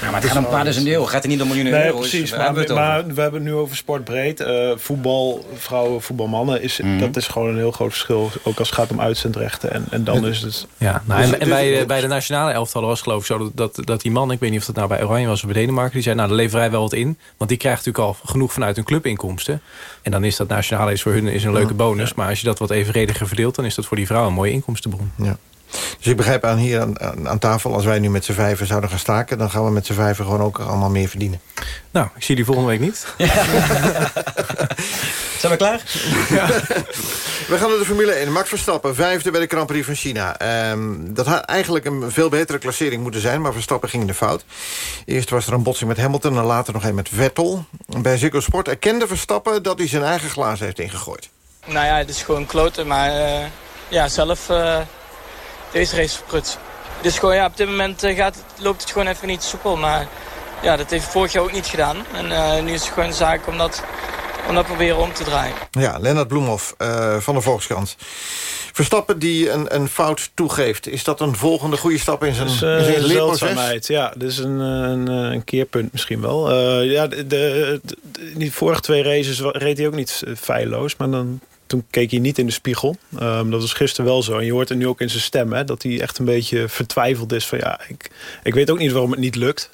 Ja, maar het gaat om een paar duizend euro. Het gaat er niet om miljoenen Nee, euro's. precies. Maar, we hebben het nu over sportbreed. Eh voetbal, vrouwen, voetbalmannen. Is, Mhm. Dat is gewoon een heel groot verschil. Ook als het gaat om uitzendrechten. En, en dan het... Ja, nou, Dus en, is- bij, de- bij de nationale elftallen was geloof ik zo dat, dat, die man, ik weet niet of dat nou bij Oranje was of bij Denemarken, die zei, nou, daar leveren wij wel wat in. Want die krijgt natuurlijk al genoeg vanuit hun clubinkomsten. En dan is dat nationale is voor hun is een leuke bonus. Maar als je dat wat evenrediger verdeelt, dan is dat voor die vrouw een mooie inkomstenbron. Ja. Dus ik begrijp aan hier aan, aan, aan tafel... als wij nu met z'n vijven zouden gaan staken... dan gaan we met z'n vijven gewoon ook allemaal meer verdienen. Nou, ik zie die volgende week niet. Zijn we klaar? We gaan naar de Formule 1. Max Verstappen, vijfde bij de Grand Prix van China. Ehm, dat had eigenlijk een veel betere klassering moeten zijn... maar Verstappen ging in de fout. Eerst was er een botsing met Hamilton en later nog een met Vettel. Bij Ziggo Sport erkende Verstappen dat hij zijn eigen glazen heeft ingegooid. Nou ja, het is gewoon kloten, maar eh, ja, zelf eh, deze race verprutst. Dus gewoon, ja, op dit moment eh, gaat, het- loopt het gewoon even niet soepel, maar ja, dat heeft vorig jaar ook niet gedaan. En eh, nu is het gewoon een zaak om dat, om dat proberen om te draaien. Ja, Lennart Bloemhoff eh, van de Volkskrant. Verstappen die een, een fout toegeeft... is dat een volgende goede stap in zijn, Dus, in eh, zijn leerproces? zeldzaamheid, ja. Dus een, eh, een, eh, een keerpunt misschien wel. Eh, ja, de, de, de- die vorige twee races reed hij ook niet eh, feilloos. Maar dan, toen keek hij niet in de spiegel. Ehm, dat was gisteren wel zo. En je hoort het nu ook in zijn stem. Hè, dat hij echt een beetje vertwijfeld is. Van ja, ik, ik weet ook niet waarom het niet lukt.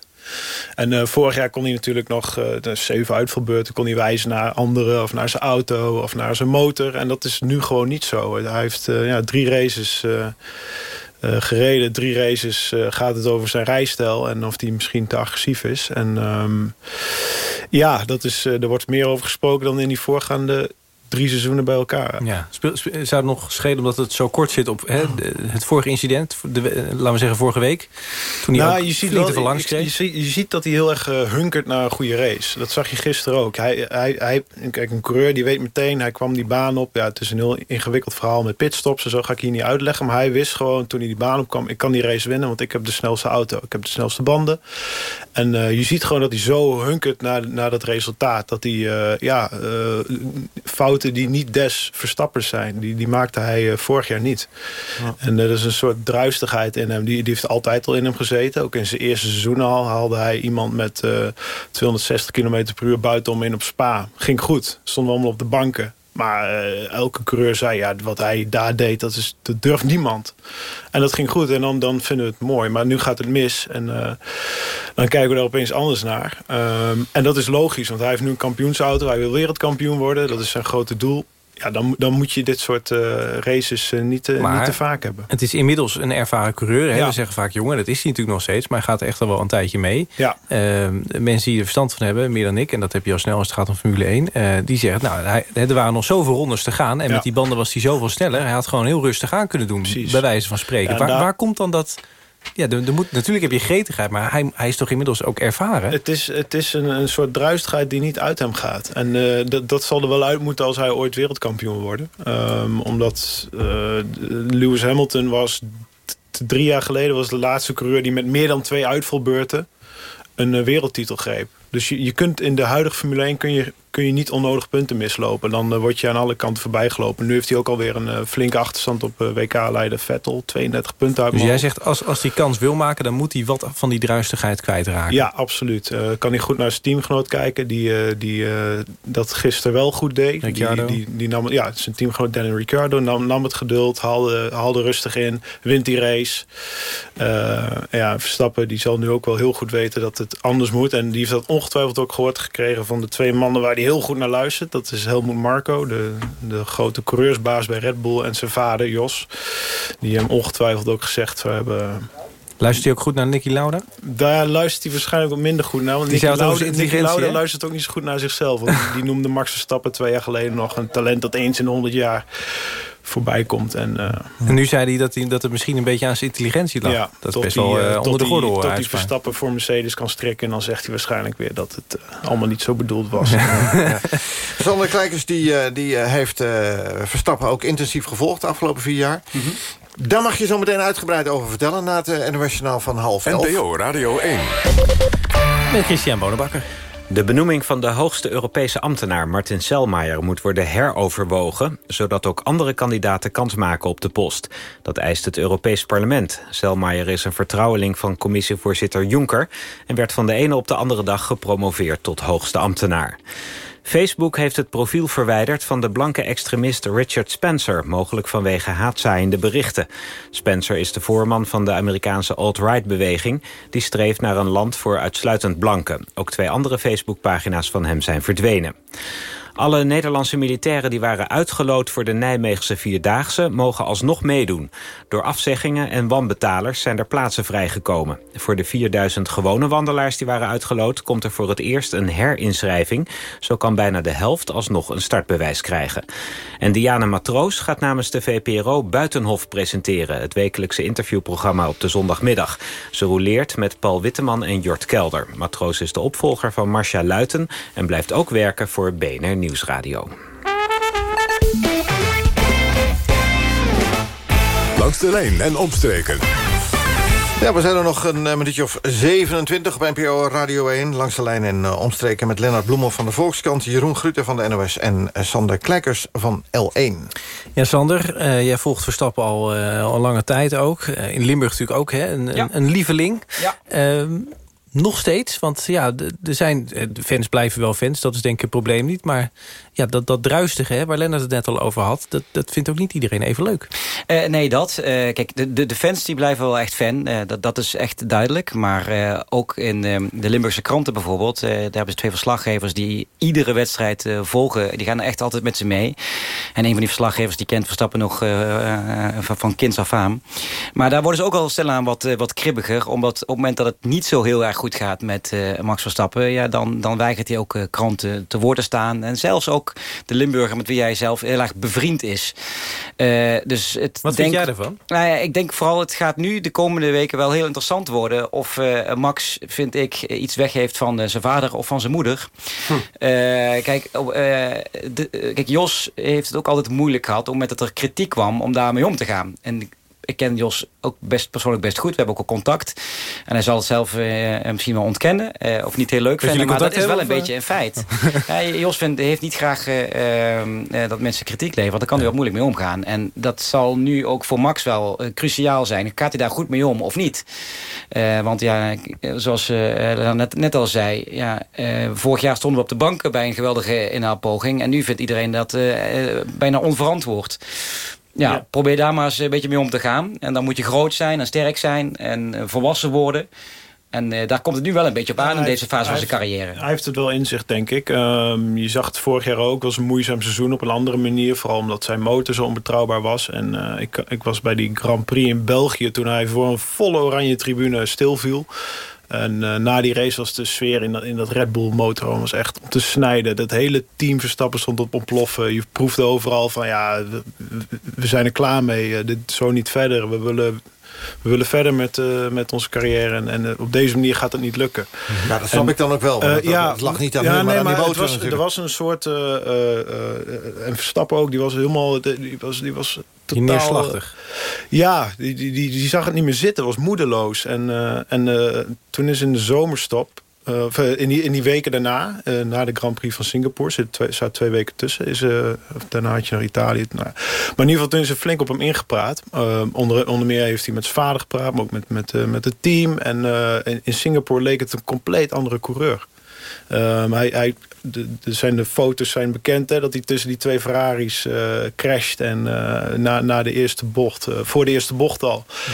En eh, vorig jaar kon hij natuurlijk nog, eh, de zeven uitvalbeurten... kon hij wijzen naar anderen of naar zijn auto of naar zijn motor. En dat is nu gewoon niet zo. Hij heeft eh, ja, drie races gereden. Drie races gaat het over zijn rijstijl en of die misschien te agressief is. En ehm, ja, dat is, er wordt meer over gesproken dan in die voorgaande drie seizoenen bij elkaar. Ja. Speel- zou het nog schelen omdat het zo kort zit op hè, het vorige incident? De, eh, laten we zeggen vorige week. Toen hij Nou, je ziet, te wel, langs je, je, ziet- je ziet dat hij heel erg eh, hunkert naar een goede race. Dat zag je gisteren ook. Hij, hij, hij, kijk, een coureur die weet meteen, hij kwam die baan op. Ja, het is een heel ingewikkeld verhaal met pitstops en zo ga ik hier niet uitleggen. Maar hij wist gewoon toen hij die baan opkwam, ik kan die race winnen, want ik heb de snelste auto. Ik heb de snelste banden. En eh, je ziet gewoon dat hij zo hunkert naar, naar dat resultaat. Dat hij, ja, eh, fouten die niet des verstappers zijn, die, die maakte hij eh, vorig jaar niet. En er is een soort druistigheid in hem. Die, die heeft altijd al in hem gezeten. Ook in zijn eerste seizoen al haalde hij iemand met eh, 260 km per uur buitenom in op Spa. Ging goed. Stonden we allemaal op de banken. Maar eh, elke coureur zei, ja, wat hij daar deed, dat, is, dat durft niemand. En dat ging goed en dan, dan vinden we het mooi. Maar nu gaat het mis en eh, dan kijken we er opeens anders naar. Ehm, en dat is logisch, want hij heeft nu een kampioensauto. Hij wil wereldkampioen worden, dat is zijn grote doel. Ja, dan, dan moet je dit soort eh, races eh, niet, te- Maar niet te vaak hebben. Het is inmiddels een ervaren coureur. Hè? Ja. We zeggen vaak jongen, dat is hij natuurlijk nog steeds. Maar hij gaat er echt al wel een tijdje mee. Ja. Ehm, mensen die er verstand van hebben, meer dan ik... en dat heb je al snel als het gaat om Formule 1... eh, die zeggen, nou, hij, er waren nog zoveel rondes te gaan... en Ja. met die banden was hij zoveel sneller. Hij had gewoon heel rustig aan kunnen doen, bij wijze van spreken. Waar, daar- waar komt dan dat... Ja, natuurlijk heb je gretigheid, maar hij, hij is toch inmiddels ook ervaren? Het is, het is een, een soort druistigheid die niet uit hem gaat. En eh, dat, dat zal er wel uit moeten als hij ooit wereldkampioen wordt. Ehm, omdat eh, Lewis Hamilton was... Drie jaar geleden was de laatste coureur die met meer dan twee uitvalbeurten... een eh, wereldtitel greep. Dus je, je kunt in de huidige Formule 1 kun je, kun je niet onnodig punten mislopen. Dan eh, word je aan alle kanten voorbij gelopen. Nu heeft hij ook alweer een eh, flinke achterstand op eh, WK-leider Vettel. 32 punten uit Dus jij zegt, als, als hij kans wil maken... dan moet hij wat van die druistigheid kwijtraken. Ja, absoluut. Kan hij goed naar zijn teamgenoot kijken, die, die dat gisteren wel goed deed. Ricciardo? Die, die, die nam, ja, zijn teamgenoot Daniel Ricciardo nam, nam het geduld, haalde, haalde rustig in, wint die race. Ja, Verstappen die zal nu ook wel heel goed weten dat het anders moet. En die heeft dat ongetwijfeld ook gehoord gekregen van de twee mannen waar hij heel goed naar luistert. Dat is Helmut Marko, de, de grote coureursbaas bij Red Bull. En zijn vader Jos, die hem ongetwijfeld ook gezegd hebben... Luistert hij ook goed naar Nicky Lauda? Daar luistert hij waarschijnlijk wat minder goed naar. Want Die Nicky Lauda, Nicky Lauda luistert ook niet zo goed naar zichzelf. Want die noemde Max Verstappen twee jaar geleden nog een talent dat eens in de honderd jaar voorbij komt. En, eh, En nu zei hij dat, hij dat het misschien een beetje aan zijn intelligentie lag. ja, dat is tot best die, wel eh, eh, tot onder de die- gordel Tot die uitspraak. Verstappen voor Mercedes kan strikken. En dan zegt hij waarschijnlijk weer dat het allemaal niet zo bedoeld was. Ja. Sander Kleikers die, eh, die heeft eh, Verstappen ook intensief gevolgd de afgelopen vier jaar. Daar mag je zo meteen uitgebreid over vertellen... na het uh, NOS Journaal van half elf. NPO Radio 1. Met Christian Bonenbakker. De benoeming van de hoogste Europese ambtenaar Martin Selmayr moet worden heroverwogen, zodat ook andere kandidaten kans maken op de post. Dat eist het Europees Parlement. Selmayr is een vertrouweling van commissievoorzitter Juncker en werd van de ene op de andere dag gepromoveerd tot hoogste ambtenaar. Facebook heeft het profiel verwijderd van de blanke extremist Richard Spencer... mogelijk vanwege haatzaaiende berichten. Spencer is de voorman van de Amerikaanse alt-right-beweging... die streeft naar een land voor uitsluitend blanken. Ook twee andere Facebookpagina's van hem zijn verdwenen. Alle Nederlandse militairen die waren uitgeloot voor de Nijmeegse Vierdaagse... mogen alsnog meedoen. Door afzeggingen en wanbetalers zijn er plaatsen vrijgekomen. Voor de 4000 gewone wandelaars die waren uitgeloot... komt er voor het eerst een herinschrijving. Zo kan bijna de helft alsnog een startbewijs krijgen. En Diana Matroos gaat namens de VPRO Buitenhof presenteren... het wekelijkse interviewprogramma op de zondagmiddag. Ze rouleert met Paul Witteman en Jort Kelder. Matroos is de opvolger van Marcia Luiten... en blijft ook werken voor BNR Nieuwsradio. Langs de lijn en omstreken. Ja, we zijn er nog een uh, minuutje of 27 op NPO Radio 1... langs de lijn en uh, omstreken met Lennart Bloemhoff van de Volkskrant... Jeroen Grutter van de NOS en uh, Sander Kleikers van L1. Ja, Sander, jij volgt Verstappen al, al lange tijd ook. in Limburg natuurlijk ook, hè? Een, ja. een, een lieveling. Ja. Nog steeds, want ja, er zijn, de fans blijven wel fans. Dat is denk ik het probleem niet. Maar ja, dat, dat druistige, hè, waar Lennart het net al over had... dat, dat vindt ook niet iedereen even leuk. Uh, nee, dat. Uh, kijk, de, de, de, fans die blijven wel echt fan. Uh, dat, dat is echt duidelijk. Maar ook in de Limburgse kranten bijvoorbeeld... daar hebben ze twee verslaggevers die iedere wedstrijd volgen. Die gaan echt altijd met ze mee. En een van die verslaggevers die kent Verstappen nog van, van kinds af aan. Maar daar worden ze ook al stilaan wat, wat kribbiger. Omdat op het moment dat het niet zo heel erg goed gaat met Max Verstappen... Ja, dan, dan weigert hij ook kranten te woord te staan. En zelfs ook de Limburger met wie jij zelf heel erg bevriend is. Uh, dus het Wat denk, vind jij ervan? Nou ja, ik denk vooral het gaat nu de komende weken wel heel interessant worden... of uh, Max, vind ik, iets weg heeft van uh, zijn vader of van zijn moeder. Hm. kijk, de, kijk, Jos heeft het ook altijd moeilijk gehad... op het moment dat er kritiek kwam om daarmee om te gaan. En ik ken Jos ook best, persoonlijk best goed. We hebben ook al contact. En hij zal het zelf uh, misschien wel ontkennen. Uh, of niet heel leuk vinden. Maar dat is wel een beetje een feit. ja, Jos vindt, heeft niet graag uh, dat mensen kritiek leveren. Want daar kan hij wel moeilijk mee omgaan. En dat zal nu ook voor Max wel cruciaal zijn. Gaat hij daar goed mee om of niet? want ja, zoals net, net al zei. Ja, vorig jaar stonden we op de banken bij een geweldige inhaalpoging. En nu vindt iedereen dat bijna onverantwoord. Ja, probeer daar maar eens een beetje mee om te gaan. En dan moet je groot zijn en sterk zijn en uh, volwassen worden. En uh, daar komt het nu wel een beetje op aan ja, in deze fase van zijn carrière. Hij heeft het wel in zich, denk ik. Um, je zag het vorig jaar ook. Het was een moeizaam seizoen op een andere manier. Vooral omdat zijn motor zo onbetrouwbaar was. En uh, ik, ik was bij die Grand Prix in België... toen hij voor een volle oranje tribune stilviel. En uh, na die race was de sfeer in dat, in dat Red Bull motorhome was echt om te snijden. Dat hele team Verstappen stond op ontploffen. Je proefde overal van ja, we, zijn er klaar mee. Uh, dit zo niet verder. We willen, we willen verder met, uh, met onze carrière. En, en op deze manier gaat het niet lukken. Ja, dat snap en, ik dan ook wel. Uh, ja, het lag niet aan ja, hem, maar nee, aan die motor was, Er was een soort... Uh, en Verstappen ook, die was helemaal... Die was, die was totaal... Neerslachtig. Ja, die, die, die, die, zag het niet meer zitten, was moedeloos. En, uh, en uh, toen is in de zomerstop... Uh, in, die, in die weken daarna, uh, na de Grand Prix van Singapore... zit twee, zat twee weken tussen. Is, uh, daarna had je naar Italië. Nou, maar in ieder geval toen is er flink op hem ingepraat. onder, onder meer heeft hij met zijn vader gepraat... maar ook met, met, met het team. En in, in Singapore leek het een compleet andere coureur. Um, hij, hij, de, de, zijn de foto's zijn bekend hè, dat hij tussen die twee Ferraris uh, crasht. En uh, na, na de eerste bocht, uh, voor de eerste bocht al. Ja.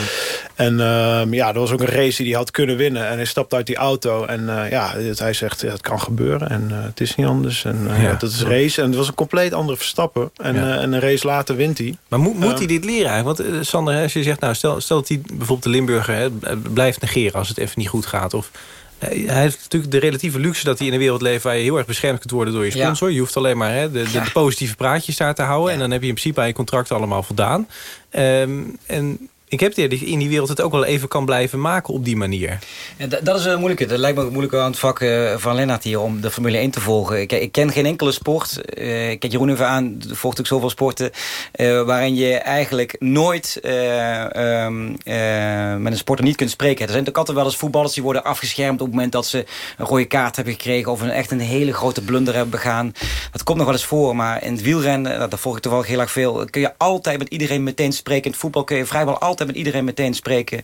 En um, ja, er was ook een race die hij had kunnen winnen. En hij stapt uit die auto. En ja, het, hij zegt, ja, het kan gebeuren. En het is niet anders. En ja. dat is race. En het was een compleet andere Verstappen. En, en een race later wint hij. Maar moet, moet hij dit leren eigenlijk? Want Sander, als je zegt, nou, stel, stel dat hij bijvoorbeeld de Limburger hè, blijft negeren als het even niet goed gaat. Of hij heeft natuurlijk de relatieve luxe dat hij in een wereld leeft... waar je heel erg beschermd kunt worden door je sponsor. Ja. Je hoeft alleen maar hè, de, de, positieve praatjes daar te houden. Ja. En dan heb je in principe aan je contract allemaal voldaan. Um, en ik heb het in die wereld het ook wel even kan blijven maken op die manier. Ja, dat, is een moeilijke. Dat lijkt me ook moeilijk aan het vak uh, van Lennart hier om de Formule 1 te volgen. Ik, ik ken geen enkele sport. Uh, ik kijk Jeroen even aan, volgt ook zoveel sporten. Waarin je eigenlijk nooit um, met een sporter niet kunt spreken. Er zijn ook altijd wel eens voetballers die worden afgeschermd op het moment dat ze een rode kaart hebben gekregen of een, echt een hele grote blunder hebben begaan. Dat komt nog wel eens voor, maar in het wielrennen, dat volg ik toch wel heel erg veel, kun je altijd met iedereen meteen spreken. In het voetbal kun je vrijwel altijd met iedereen meteen spreken.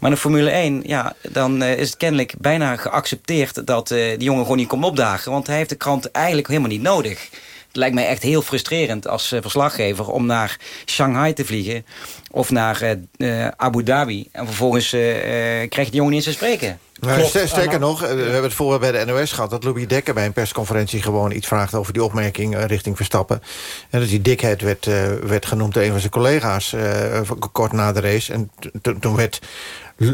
Maar in de Formule 1, ja, dan uh, is het kennelijk bijna geaccepteerd... dat uh, die jongen gewoon niet komt opdagen. Want hij heeft de krant eigenlijk helemaal niet nodig. Het lijkt mij echt heel frustrerend als uh, verslaggever... om naar Shanghai te vliegen of naar Abu Dhabi. En vervolgens krijg je die jongen niet eens te spreken. Nou, sterker nog, we hebben het vorige bij de NOS gehad... dat Louis Dekker bij een persconferentie gewoon iets vraagt... over die opmerking uh, richting Verstappen. En dat die dikheid werd, uh, werd genoemd door een van zijn collega's... Uh, kort na de race. En toen werd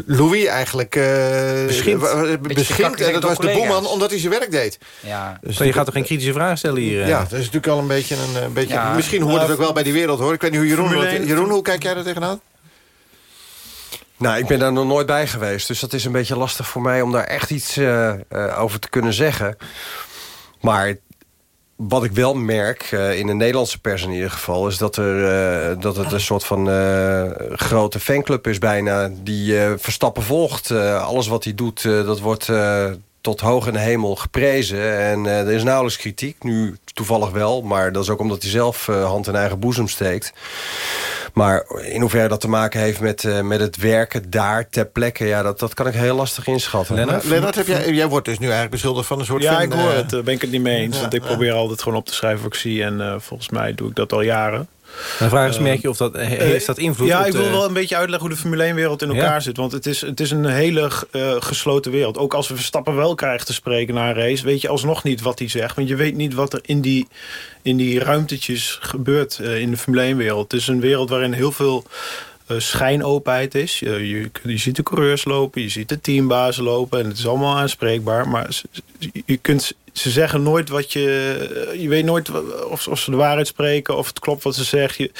Louis eigenlijk uh, beschimpt. En dat was de boeman omdat hij zijn werk deed. Ja. Dus je gaat toch geen kritische vragen stellen hier? Ja, dat is natuurlijk al een beetje... Een, een beetje ja. Misschien hoort het ook wel bij die wereld, hoor. Ik weet niet hoe Jeroen... Jeroen, hoe kijk jij er tegenaan? Nou, ik ben daar nog nooit bij geweest. Dus dat is een beetje lastig voor mij om daar echt iets uh, uh, over te kunnen zeggen. Maar wat ik wel merk, uh, in de Nederlandse pers in ieder geval... is dat, er, dat het een soort van grote fanclub is bijna... die Verstappen volgt. alles wat hij doet, dat wordt tot hoog in de hemel geprezen. En er is nauwelijks kritiek. Nu toevallig wel, maar dat is ook omdat hij zelf hand in eigen boezem steekt. Maar in hoeverre dat te maken heeft met, uh, met het werken daar ter plekke... Ja, dat, dat kan ik heel lastig inschatten. Lennart, Lennart heb jij, jij wordt dus nu eigenlijk beschuldigd van een soort... Ja, ik hoor het. Daar ben ik het niet mee eens. Ja, want ik probeer altijd gewoon op te schrijven wat ik zie. En uh, volgens mij doe ik dat al jaren. Mijn vraag is, merk je of dat, heeft dat invloed Ja, op ik wil wel een beetje uitleggen hoe de Formule 1-wereld in elkaar ja. zit. Want het is, het is een hele uh, gesloten wereld. Ook als we Verstappen wel krijgen te spreken na een race... weet je alsnog niet wat hij zegt. Want je weet niet wat er in die, in die ruimtetjes gebeurt uh, in de Formule 1-wereld. Het is een wereld waarin heel veel... Uh, schijnopenheid is. Je, je, je, ziet de coureurs lopen, je ziet de teambazen lopen... en het is allemaal aanspreekbaar. Maar je kunt ze zeggen nooit wat je... Je weet nooit of, of ze de waarheid spreken of het klopt wat ze zeggen.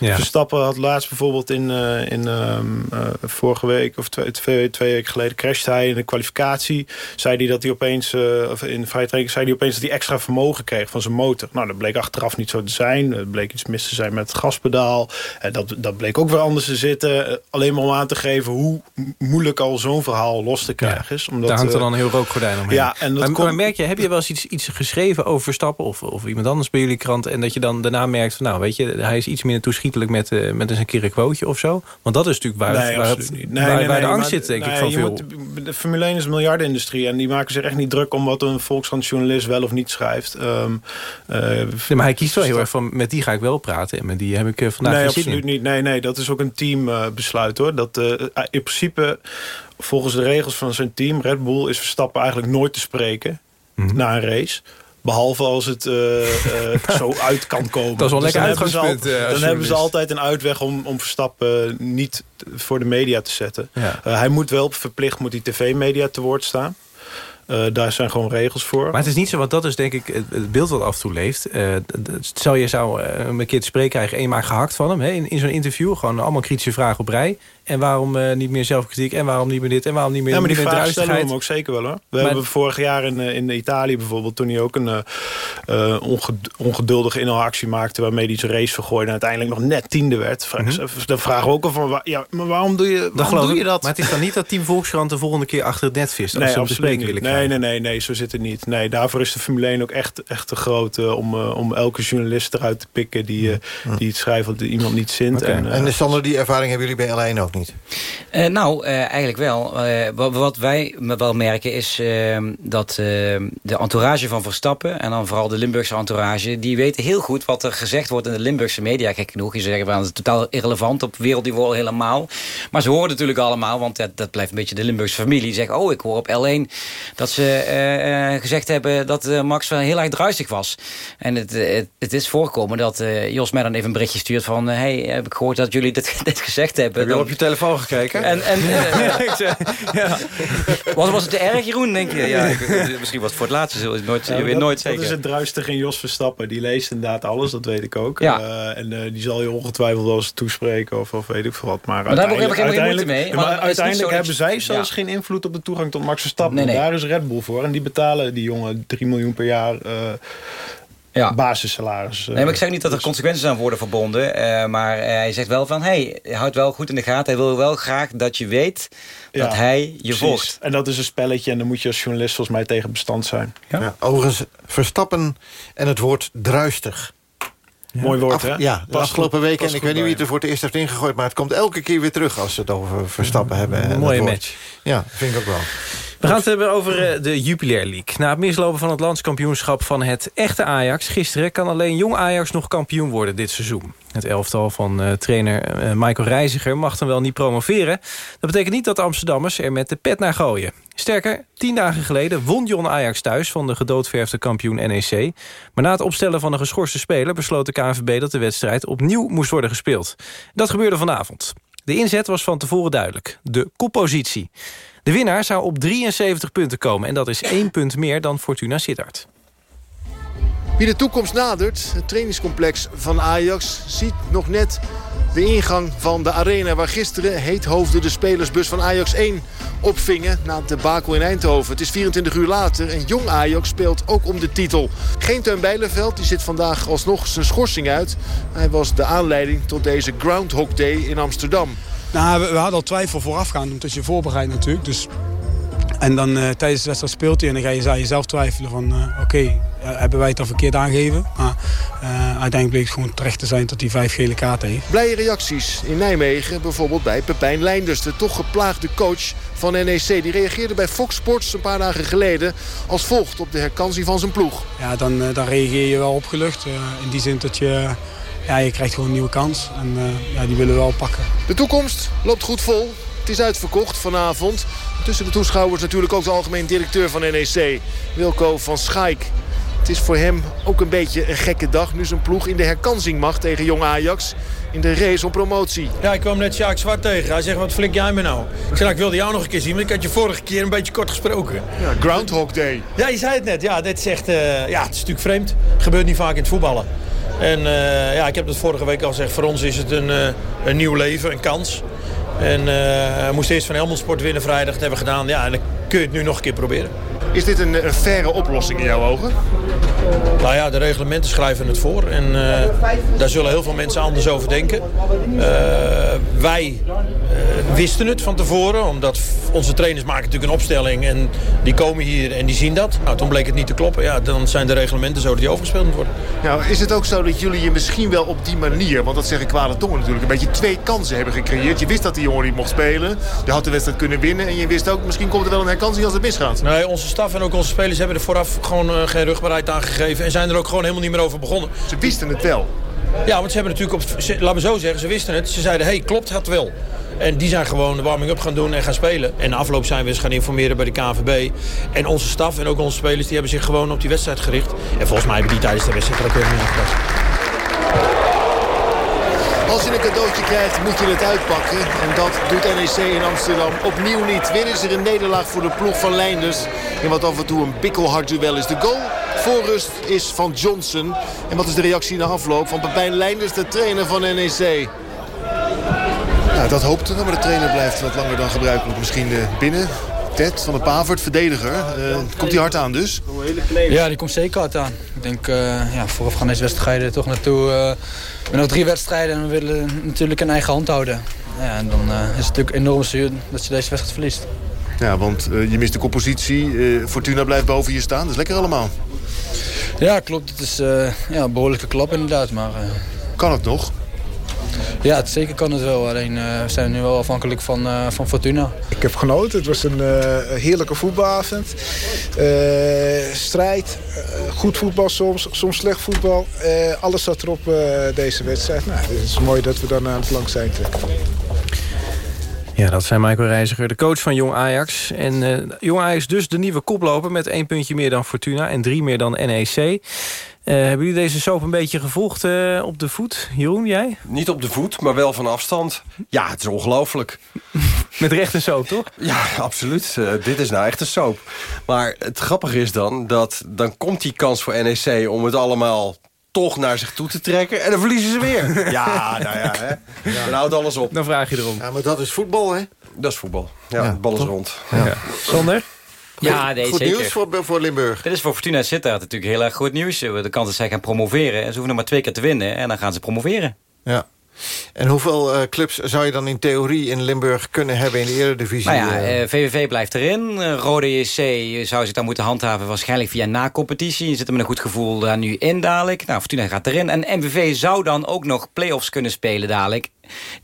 Ja. Verstappen had laatst bijvoorbeeld in, uh, in um, uh, vorige week... of twee, twee, twee weken geleden crashte hij in de kwalificatie. Zei hij dat hij opeens... Uh, of in de vrije training zei hij opeens dat hij extra vermogen kreeg van zijn motor. Nou, dat bleek achteraf niet zo te zijn. Er bleek iets mis te zijn met het gaspedaal. En dat, dat bleek ook weer anders te zitten. Alleen maar om aan te geven hoe moeilijk al zo'n verhaal los te krijgen is. Omdat, Daar hangt er dan een heel rookgordijn omheen. Ja, en dat maar, komt... maar merk je, heb je wel eens iets, iets geschreven over Verstappen... Of, of iemand anders bij jullie krant... en dat je dan daarna merkt van... nou, weet je, hij is iets minder toeschietelijk met, uh, met eens een keer een quoteje of zo? Want dat is natuurlijk waar, nee, waar, het, nee, waar, nee, waar de angst maar, zit, denk ik, van veel. Moet, de Formule 1 is een miljardenindustrie... en die maken zich echt niet druk om wat een Volkskrant-journalist wel of niet schrijft. Um, uh, nee, maar hij kiest wel heel erg van... met die ga ik wel praten en met die heb ik uh, vandaag Nee, absoluut niet. Nee, nee, dat is ook een teambesluit, hoor. Dat in principe... Volgens de regels van zijn team, Red Bull, is Verstappen eigenlijk nooit te spreken Mhm. na een race. Behalve als het uh, uh, zo uit kan komen. Dat is wel dus lekker dan uitgangspunt. Hebben ze al, dan hebben ze altijd een uitweg om, om Verstappen niet voor de media te zetten. Ja. Uh, hij moet wel verplicht moet die tv-media te woord staan. Daar zijn gewoon regels voor. Maar het is niet zo, want dat is denk ik het beeld wat af en toe leeft. Stel je zou een keer te spreken krijgen en je maakt gehakt van hem hè, in, in zo'n interview. Gewoon allemaal kritische vragen op rij. En waarom uh, niet meer zelfkritiek? En waarom niet meer dit? En waarom niet meer Ja, maar die vraag stellen we hem ook zeker wel hoor. We maar hebben vorig jaar in, in Italië bijvoorbeeld... toen hij ook een uh, ongeduldige inhaalactie maakte... waarmee hij zijn race vergooide... en uiteindelijk nog net tiende werd. Mm -hmm. Dan vragen we ook al van... ja, maar waarom doe je, waarom dat doe je dat? Maar het is dan niet dat Team Volkskrant de volgende keer achter het net vist... als nee, bespreken willen nee, nee, nee, nee, zo zit het niet. Nee, daarvoor is de Formule 1 ook echt, echt te groot... Uh, om, om elke journalist eruit te pikken... die, mm. die het schrijft wat iemand niet zint. Okay. En, en Sander, die ervaring hebben jullie bij L1 ook niet? Uh, nou, uh, eigenlijk wel. Uh, wat, wat, wij wel merken is dat de entourage van Verstappen... en dan vooral de Limburgse entourage... die weten heel goed wat er gezegd wordt in de Limburgse media. Gek genoeg, je zeggen van het is totaal irrelevant op wereldniveau helemaal. Maar ze horen natuurlijk allemaal, want dat, dat blijft een beetje de Limburgse familie. Die zeggen, oh, ik hoor op L1 dat ze gezegd hebben... dat Max wel heel erg druisig was. En het, het, het is voorgekomen dat Jos mij dan even een berichtje stuurt van... hey, heb ik gehoord dat jullie dit, dit gezegd hebben. Heb je dan, op je telefoon gekeken. En, en, ja. was, was het te erg, Jeroen, denk je? Ja, ik, misschien was het voor het laatste, zo, nooit, je weet dat, nooit zeker. Dat is het druistige in Jos Verstappen. Die leest inderdaad alles, dat weet ik ook. Ja. Uh, en uh, die zal je ongetwijfeld wel eens toespreken of, of weet ik veel wat. Maar, maar daar heb ik helemaal geen moeite mee. Maar, maar uiteindelijk hebben zij je... zelfs ja. geen invloed op de toegang tot Max Verstappen. Nee, nee. Daar is Red Bull voor. En die betalen die jongen 3 miljoen per jaar... Ja. basissalaris. Nee, maar ik zeg niet dat er consequenties aan worden verbonden. Uh, maar uh, hij zegt wel van, hey, hij houdt wel goed in de gaten. Hij wil wel graag dat je weet dat ja, hij je precies. volgt. En dat is een spelletje en dan moet je als journalist volgens mij tegen bestand zijn. Ja? Ja, overigens, Verstappen en het woord druistig. Ja. Mooi woord, hè? Ja, de afgelopen weken. En ik weet niet wie het er voor het eerst heeft ingegooid... maar het komt elke keer weer terug als ze het over Verstappen hebben. Een mooie match. Ja, vind ik ook wel. We gaan het hebben over de Jupiler League. Na het mislopen van het landskampioenschap van het echte Ajax... gisteren kan alleen jong Ajax nog kampioen worden dit seizoen. Het elftal van uh, trainer uh, Michael Reiziger mag dan wel niet promoveren. Dat betekent niet dat de Amsterdammers er met de pet naar gooien. Sterker, tien dagen geleden won Jon Ajax thuis... van de gedoodverfde kampioen NEC. Maar na het opstellen van een geschorste speler... besloot de KNVB dat de wedstrijd opnieuw moest worden gespeeld. Dat gebeurde vanavond. De inzet was van tevoren duidelijk. De koppositie. De winnaar zou op 73 punten komen. En dat is één punt meer dan Fortuna Sittard. Wie de toekomst nadert, het trainingscomplex van Ajax... ziet nog net de ingang van de arena... waar gisteren heethoofden de spelersbus van Ajax 1 opvingen... na het debakel in Eindhoven. Het is 24 uur later en jong Ajax speelt ook om de titel. Geen Teun Bijleveld, die zit vandaag alsnog zijn schorsing uit. Hij was de aanleiding tot deze Groundhog Day in Amsterdam. Nou, we, we hadden al twijfel voorafgaand, omdat je voorbereidt natuurlijk. Dus, en dan uh, tijdens de wedstrijd speelt hij en dan ga je aan jezelf twijfelen van... Uh, oké, okay, hebben wij het al verkeerd aangegeven? Maar uh, uiteindelijk bleek het gewoon terecht te zijn dat hij vijf gele kaarten heeft. Blije reacties in Nijmegen, bijvoorbeeld bij Pepijn Leinders... de toch geplaagde coach van NEC. Die reageerde bij Fox Sports een paar dagen geleden als volgt op de herkansing van zijn ploeg. Ja, dan, dan reageer je wel opgelucht. in die zin dat je ja, je krijgt gewoon een nieuwe kans. En uh, ja, die willen we wel pakken. De toekomst loopt goed vol. Het is uitverkocht vanavond. Tussen de toeschouwers natuurlijk ook de algemeen directeur van NEC, Wilco van Schaik. Het is voor hem ook een beetje een gekke dag... nu zijn ploeg in de herkansing mag tegen Jong Ajax... in de race om promotie. Ja, ik kwam net Sjaak Zwart tegen. Hij zegt, wat flink jij me nou? Ik zei, ik wilde jou nog een keer zien, want ik had je vorige keer een beetje kort gesproken. Ja, Groundhog Day. Ja, je zei het net. Ja, dit is echt, uh, ja, het is natuurlijk vreemd. Het gebeurt niet vaak in het voetballen. En uh, ja, ik heb het vorige week al gezegd, voor ons is het een, uh, een nieuw leven, een kans. En uh, we moesten eerst van Helmond Sport winnen vrijdag, dat hebben we gedaan. Ja, en dan kun je het nu nog een keer proberen. Is dit een, een faire oplossing in jouw ogen? Nou ja, de reglementen schrijven het voor. En daar zullen heel veel mensen anders over denken. Wij wisten het van tevoren. Omdat onze trainers maken natuurlijk een opstelling. En die komen hier en die zien dat. Nou, toen bleek het niet te kloppen. Ja, dan zijn de reglementen zo dat die overgespeeld moeten worden. Nou, is het ook zo dat jullie je misschien wel op die manier... want dat zeggen kwade tongen natuurlijk... een beetje twee kansen hebben gecreëerd. Je wist dat die jongen niet mocht spelen. Je had de wedstrijd kunnen winnen. En je wist ook, misschien komt er wel een herkansing als het misgaat. Nee, onze staf en ook onze spelers hebben er vooraf gewoon geen rugbaarheid aan gegeven. En zijn er ook gewoon helemaal niet meer over begonnen. Ze wisten het wel. Ja, want ze hebben natuurlijk, op, laten we zo zeggen, ze wisten het. Ze zeiden, hey, klopt het wel. En die zijn gewoon de warming-up gaan doen en gaan spelen. En na afloop zijn we eens gaan informeren bij de KNVB. En onze staf en ook onze spelers die hebben zich gewoon op die wedstrijd gericht. En volgens mij hebben die tijdens de wedstrijd er ook niet aangepast. Als je een cadeautje krijgt, moet je het uitpakken. En dat doet NEC in Amsterdam opnieuw niet. Weer is er een nederlaag voor de ploeg van Leinders. In wat af en toe een bikkelhard duel is. De goal voor rust is van Johnson. En wat is de reactie na afloop van Pepijn Leinders, de trainer van NEC? Nou, dat hoopt er, maar de trainer blijft wat langer dan gebruikelijk misschien binnen. Ted van de Pavert, verdediger. Uh, komt hij hard aan dus? Ja, die komt zeker hard aan. Ik denk, uh, ja, vooraf gaan deze wedstrijden toch naartoe. Uh, we hebben nog drie wedstrijden en we willen natuurlijk een eigen hand houden. Ja, en dan is het natuurlijk enorm zuur dat je deze wedstrijd verliest. Ja, want je mist de compositie. Fortuna blijft boven je staan. Dat is lekker allemaal. Ja, klopt. Het is ja, een behoorlijke klap inderdaad. Maar, kan het nog? Ja, het, zeker kan het wel. Alleen uh, we zijn nu wel afhankelijk van, uh, van Fortuna. Ik heb genoten. Het was een uh, heerlijke voetbalavond. strijd, goed voetbal soms, soms slecht voetbal. alles zat erop deze wedstrijd. Nou, het is mooi dat we dan aan het lang zijn trekken. Ja, dat zijn Michael Reiziger, de coach van Jong Ajax. En uh, Jong Ajax dus de nieuwe koploper met één puntje meer dan Fortuna... en drie meer dan NEC. Uh, hebben jullie deze soap een beetje gevolgd uh, op de voet? Jeroen, jij? Niet op de voet, maar wel van afstand. Ja, het is ongelooflijk. Met recht een soap, toch? Ja, absoluut. Dit is nou echt een soap. Maar het grappige is dan dat dan komt die kans voor NEC om het allemaal toch naar zich toe te trekken. En dan verliezen ze weer. ja, nou ja, hè. Dan houdt alles op. Dan vraag je erom. Ja, maar dat is voetbal, hè? Dat is voetbal. Ja, ja bal is rond. Ja. Zonder? Ja, nee, goed zeker. nieuws voor, voor Limburg. Dit is voor Fortuna Sittard natuurlijk heel erg goed nieuws. De kans dat zij gaan promoveren. En ze hoeven nog maar twee keer te winnen. En dan gaan ze promoveren. Ja. En hoeveel uh, clubs zou je dan in theorie in Limburg kunnen hebben in de Eredivisie? Nou ja, uh, VVV blijft erin. Rode JC zou zich dan moeten handhaven waarschijnlijk via na-competitie. Je zit er met een goed gevoel daar nu in dadelijk. Nou, Fortuna gaat erin. En MVV zou dan ook nog play-offs kunnen spelen dadelijk.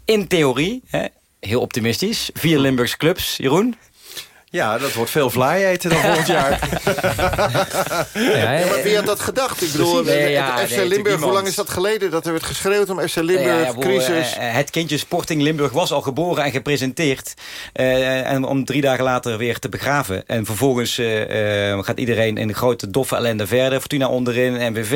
In theorie, hè, heel optimistisch. Vier Limburgse clubs. Jeroen? Ja, dat wordt veel fly eten dan volgend jaar. ja, ja, maar wie had dat gedacht? Ik bedoel, nee, ja, FC nee, Limburg, hoe lang is dat geleden dat er werd geschreeuwd om FC Limburg, crisis? Uh, het kindje Sporting Limburg was al geboren en gepresenteerd. Uh, en om drie dagen later weer te begraven. En vervolgens uh, gaat iedereen in de grote doffe ellende verder. Fortuna onderin, NWV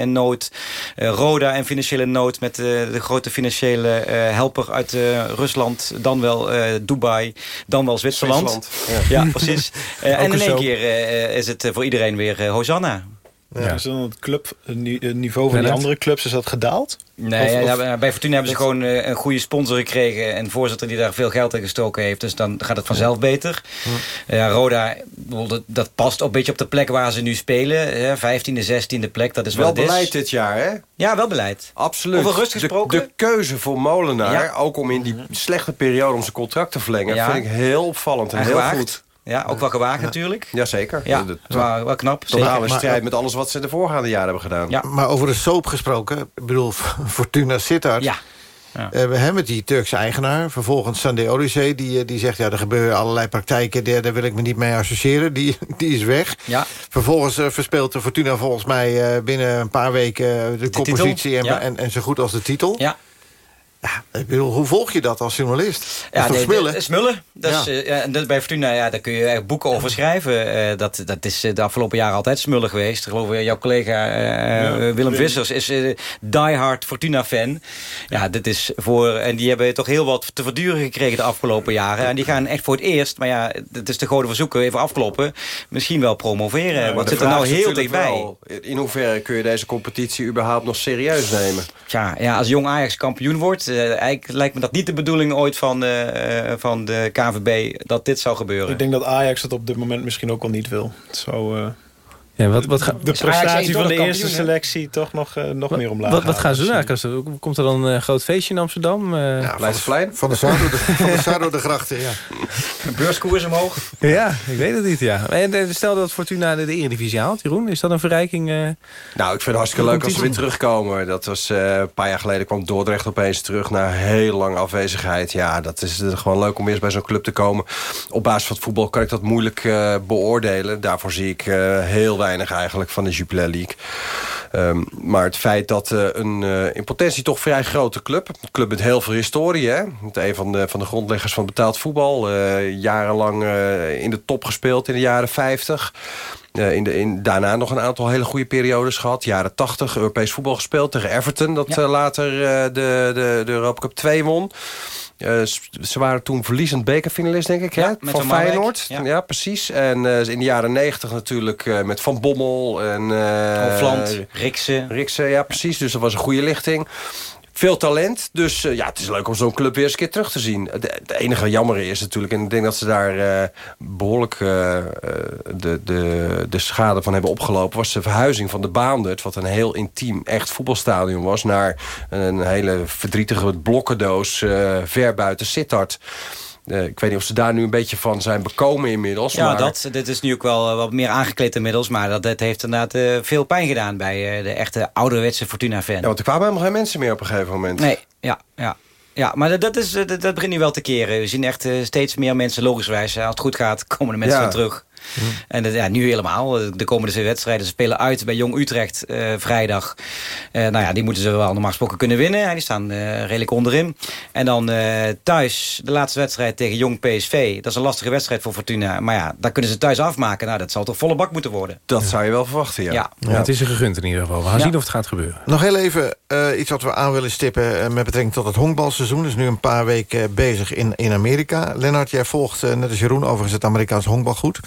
in nood. Roda in financiële nood met de grote financiële helper uit Rusland. Dan wel Dubai, dan wel Zwitserland. Zwitserland. Ja, precies. Uh, en in één keer uh, is het voor iedereen weer Hosanna. Ja. Is dan het clubniveau van die andere clubs is dat gedaald? Nee, of, of, bij Fortuna hebben ze gewoon een goede sponsor gekregen... en een voorzitter die daar veel geld in gestoken heeft. Dus dan gaat het vanzelf beter. Ja. Roda, dat, dat, past ook een beetje op de plek waar ze nu spelen. Hè, 15e, 16e plek, dat is wel beleid dit jaar, hè? Ja, wel beleid. Absoluut. Over rust gesproken. De, de keuze voor Molenaar, ja. ook om in die slechte periode... om zijn contract te verlengen, ja. vind ik heel opvallend en, en heel gewaagd. goed. Ja, ook wel gewaagd natuurlijk. Jazeker. Ja, wel, wel knap. Totale strijd met alles wat ze de voorgaande jaren hebben gedaan. Ja. Maar over de soap gesproken, ik bedoel, Fortuna Sittard... Ja. Ja. Uh, we hebben die Turkse eigenaar. Vervolgens Sunday Odyssey. Die, die zegt, ja, er gebeuren allerlei praktijken. Daar, daar wil ik me niet mee associëren. Die, die is weg. Ja. Vervolgens uh, verspeelt de Fortuna volgens mij uh, binnen een paar weken... de, de compositie en, ja. en, en, zo goed als de titel. Ja. Ja, ik bedoel, hoe volg je dat als journalist? Ja, dat nee, smullen? smullen. Dat ja. Is, uh, dat, bij Fortuna, ja, daar kun je echt boeken over schrijven. Uh, dat, dat is de afgelopen jaren altijd smullen geweest. Ik geloof jouw collega uh, ja, Willem Vissers is diehard Fortuna-fan. Ja, dit is voor... En die hebben toch heel wat te verduren gekregen de afgelopen jaren. En die gaan echt voor het eerst, maar ja, het is de goden verzoeken, even afkloppen. Misschien wel promoveren. Ja, het zit er nou heel dichtbij. In hoeverre kun je deze competitie überhaupt nog serieus nemen? Ja, ja als jong Ajax kampioen wordt uh, eigenlijk lijkt me dat niet de bedoeling ooit van, uh, van de KVB dat dit zou gebeuren. Ik denk dat Ajax het op dit moment misschien ook al niet wil. Het zou, ja, wat, wat de prestatie van de eerste kampioen, selectie toch nog, uh, nog wat, meer omlaag Wat, wat gaan ze doen eigenlijk? Komt er dan een groot feestje in Amsterdam? Uh, ja, van, van de Sardo de, van de, Sardo de grachten, ja. Beurskoers omhoog? Ja, ik weet het niet, ja. En stel dat Fortuna de, de Eredivisie haalt, Jeroen. Is dat een verrijking? Uh, nou, ik vind het hartstikke leuk als ze weer terugkomen. Dat was een paar jaar geleden kwam Dordrecht opeens terug... na heel lang afwezigheid. Ja, dat is gewoon leuk om eerst bij zo'n club te komen. Op basis van het voetbal kan ik dat moeilijk beoordelen. Daarvoor zie ik heel weinig weinig eigenlijk van de Jupiler League. Um, maar het feit dat uh, een uh, in potentie toch vrij grote club... een club met heel veel historie... Hè? een van de, van de grondleggers van betaald voetbal... Uh, jarenlang in de top gespeeld in de jaren 50... Uh, in de, in, daarna nog een aantal hele goede periodes gehad. Jaren 80, Europees voetbal gespeeld tegen Everton... dat ja. later de, de, de Europa Cup 2 won. Uh, ze waren toen verliezend bekerfinalist, denk ik, ja, hè? van Feyenoord. Ja. ja. precies. En uh, in de jaren negentig natuurlijk uh, met Van Bommel en... Hofland, Riksen. Riksen, ja, precies. Dus dat was een goede lichting veel talent. Dus uh, ja, het is leuk om zo'n club weer eens een keer terug te zien. Het enige jammer is natuurlijk... en ik denk dat ze daar uh, behoorlijk uh, de, de, de schade van hebben opgelopen... was de verhuizing van de Baandert... wat een heel intiem, echt voetbalstadion was... naar een hele verdrietige blokkendoos ver buiten Sittard. Uh, ik weet niet of ze daar nu een beetje van zijn bekomen inmiddels. Ja, maar... dat, dit is nu ook wel wat meer aangekleed inmiddels. Maar dat, dat heeft inderdaad uh, veel pijn gedaan bij uh, de echte ouderwetse Fortuna-fan. Ja, want er kwamen helemaal geen mensen meer op een gegeven moment. Nee, ja, ja. Ja, maar dat, dat, is, dat, dat begint nu wel te keren. We zien echt steeds meer mensen, logischwijs. Als het goed gaat, komen de mensen ja. weer terug. En dat, ja, nu helemaal. De komende twee wedstrijden. Ze spelen uit bij Jong Utrecht eh, vrijdag. Eh, nou ja, die moeten ze wel normaal gesproken kunnen winnen. Ja, die staan eh, redelijk onderin. En dan eh, thuis de laatste wedstrijd tegen Jong PSV. Dat is een lastige wedstrijd voor Fortuna. Maar ja, daar kunnen ze thuis afmaken. Nou, dat zal toch volle bak moeten worden. Dat zou je wel verwachten, ja. Ja. Ja, het is er gegund in ieder geval. We gaan Ja. zien of het gaat gebeuren. Nog heel even eh, iets wat we aan willen stippen... met betrekking tot het honkbalseizoen. is nu een paar weken eh, bezig in, in Amerika. Lennart, jij volgt, net als Jeroen, overigens het Amerikaans honkbal goed.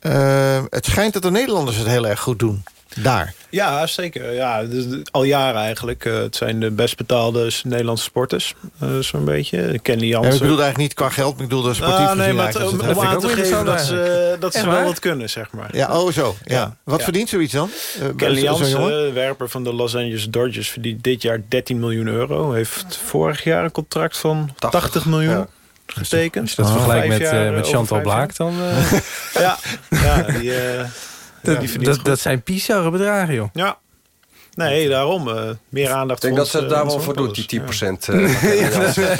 Eh, het schijnt dat de Nederlanders het heel erg goed doen. Daar. Ja, zeker. Ja, dus al jaren eigenlijk. Eh, het zijn de best betaalde Nederlandse sporters, eh, zo'n beetje. Kenny Ja, ik bedoel eigenlijk niet qua geld, maar ik bedoel de sportief Ah, nee, maar het- om, het om heel aan te goed. geven dat ze, dat ze wel wat kunnen, zeg maar. Ja, oh zo. Ja. Wat Ja. verdient zoiets dan? Eh, Jansen, jongen? eh, werper van de Los Angeles Dodgers, verdient dit jaar 13 miljoen euro. Heeft vorig jaar een contract van 80, miljoen getekend. Als je dat vergelijkt met, jaar, eh, eh, met Chantal. Blaak, dan... eh, Ja, ja, die, eh, dat, die dat, dat zijn bizarre bedragen, joh. Ja. Nee, daarom. eh, meer aandacht Ik denk dat ze het eh, daar wel voor doet, die honkballers. 10%. eh, Ja,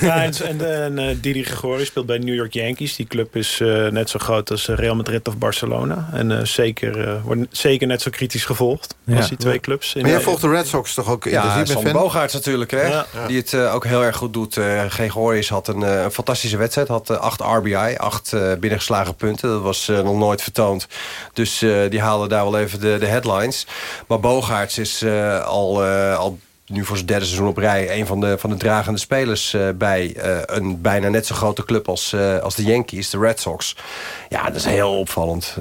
Ja, en en, en eh, Didi Gregori speelt bij New York Yankees. Die club is eh, net zo groot als Real Madrid of Barcelona. En eh, zeker, eh, wordt zeker net zo kritisch gevolgd Ja. als die twee clubs. in- Maar jij volgt de Red Sox toch ook Ja, intensief? Fan? Bogaerts natuurlijk, hè? Ja. Die het ook heel erg goed doet. Eh Gregorius had een, fantastische wedstrijd. Had eh, acht RBI, acht eh, binnengeslagen punten. Dat was nog nooit vertoond. Dus eh, die haalden daar wel even de, de headlines. Maar Bogaerts is eh, al, eh, al nu voor zijn derde seizoen op rij... een van de, van de dragende spelers eh, bij een bijna net zo grote club als, als de Yankees, de Red Sox. Ja, dat is heel opvallend.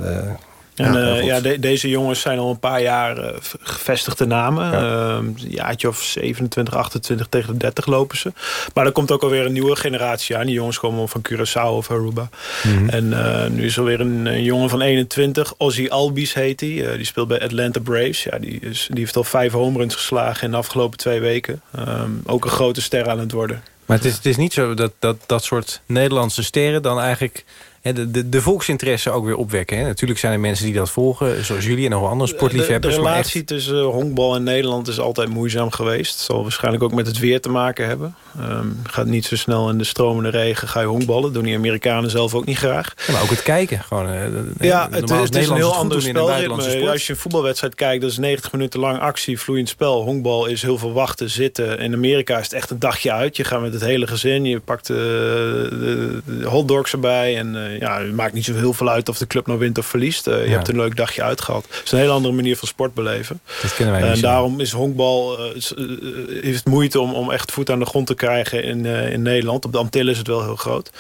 En ja, eh, ja, de- deze jongens zijn al een paar jaar eh, gevestigde namen. Ehm, een jaartje of 27, 28 tegen de 30 lopen ze. Maar er komt ook alweer een nieuwe generatie aan. Die jongens komen van Curaçao of Aruba. Mhm. En eh, nu is er weer een, een jongen van 21. Ozzy Albies heet hij. die speelt bij Atlanta Braves. Ja, die, is, die heeft al vijf home runs geslagen in de afgelopen twee weken. Ehm, ook een grote ster aan het worden. Maar het is, het is niet zo dat, dat dat soort Nederlandse sterren... dan eigenlijk de, de, de volksinteresse ook weer opwekken. Hè? Natuurlijk zijn er mensen die dat volgen, zoals jullie... en nog wel andere De, sportliefhebbers. de maar relatie tussen eh, honkbal en Nederland is altijd moeizaam geweest. Het zal waarschijnlijk ook met het weer te maken hebben. Ehm, gaat niet zo snel in de stromende regen ga je honkballen. Doen die Amerikanen zelf ook niet graag. echt- maar ook het kijken. Gewoon, eh, Ja, het, is een heel ander spelritme. sport. Als je een voetbalwedstrijd kijkt, dat is 90 minuten lang actie, vloeiend spel. Honkbal is heel veel wachten, zitten. In Amerika is het echt een dagje uit. Je gaat met het hele gezin, je pakt eh, de, de hotdogs erbij. En ja, het maakt niet zo heel veel uit of de club nou wint of verliest. Eh, je Ja. hebt een leuk dagje uitgehad. Het is een hele andere manier van sport beleven. Dat kennen wij En niet daarom is honkbal eh, eh, heeft moeite om, om echt voet aan de grond te krijgen in, eh, in Nederland. Op de Antillen is het wel heel groot.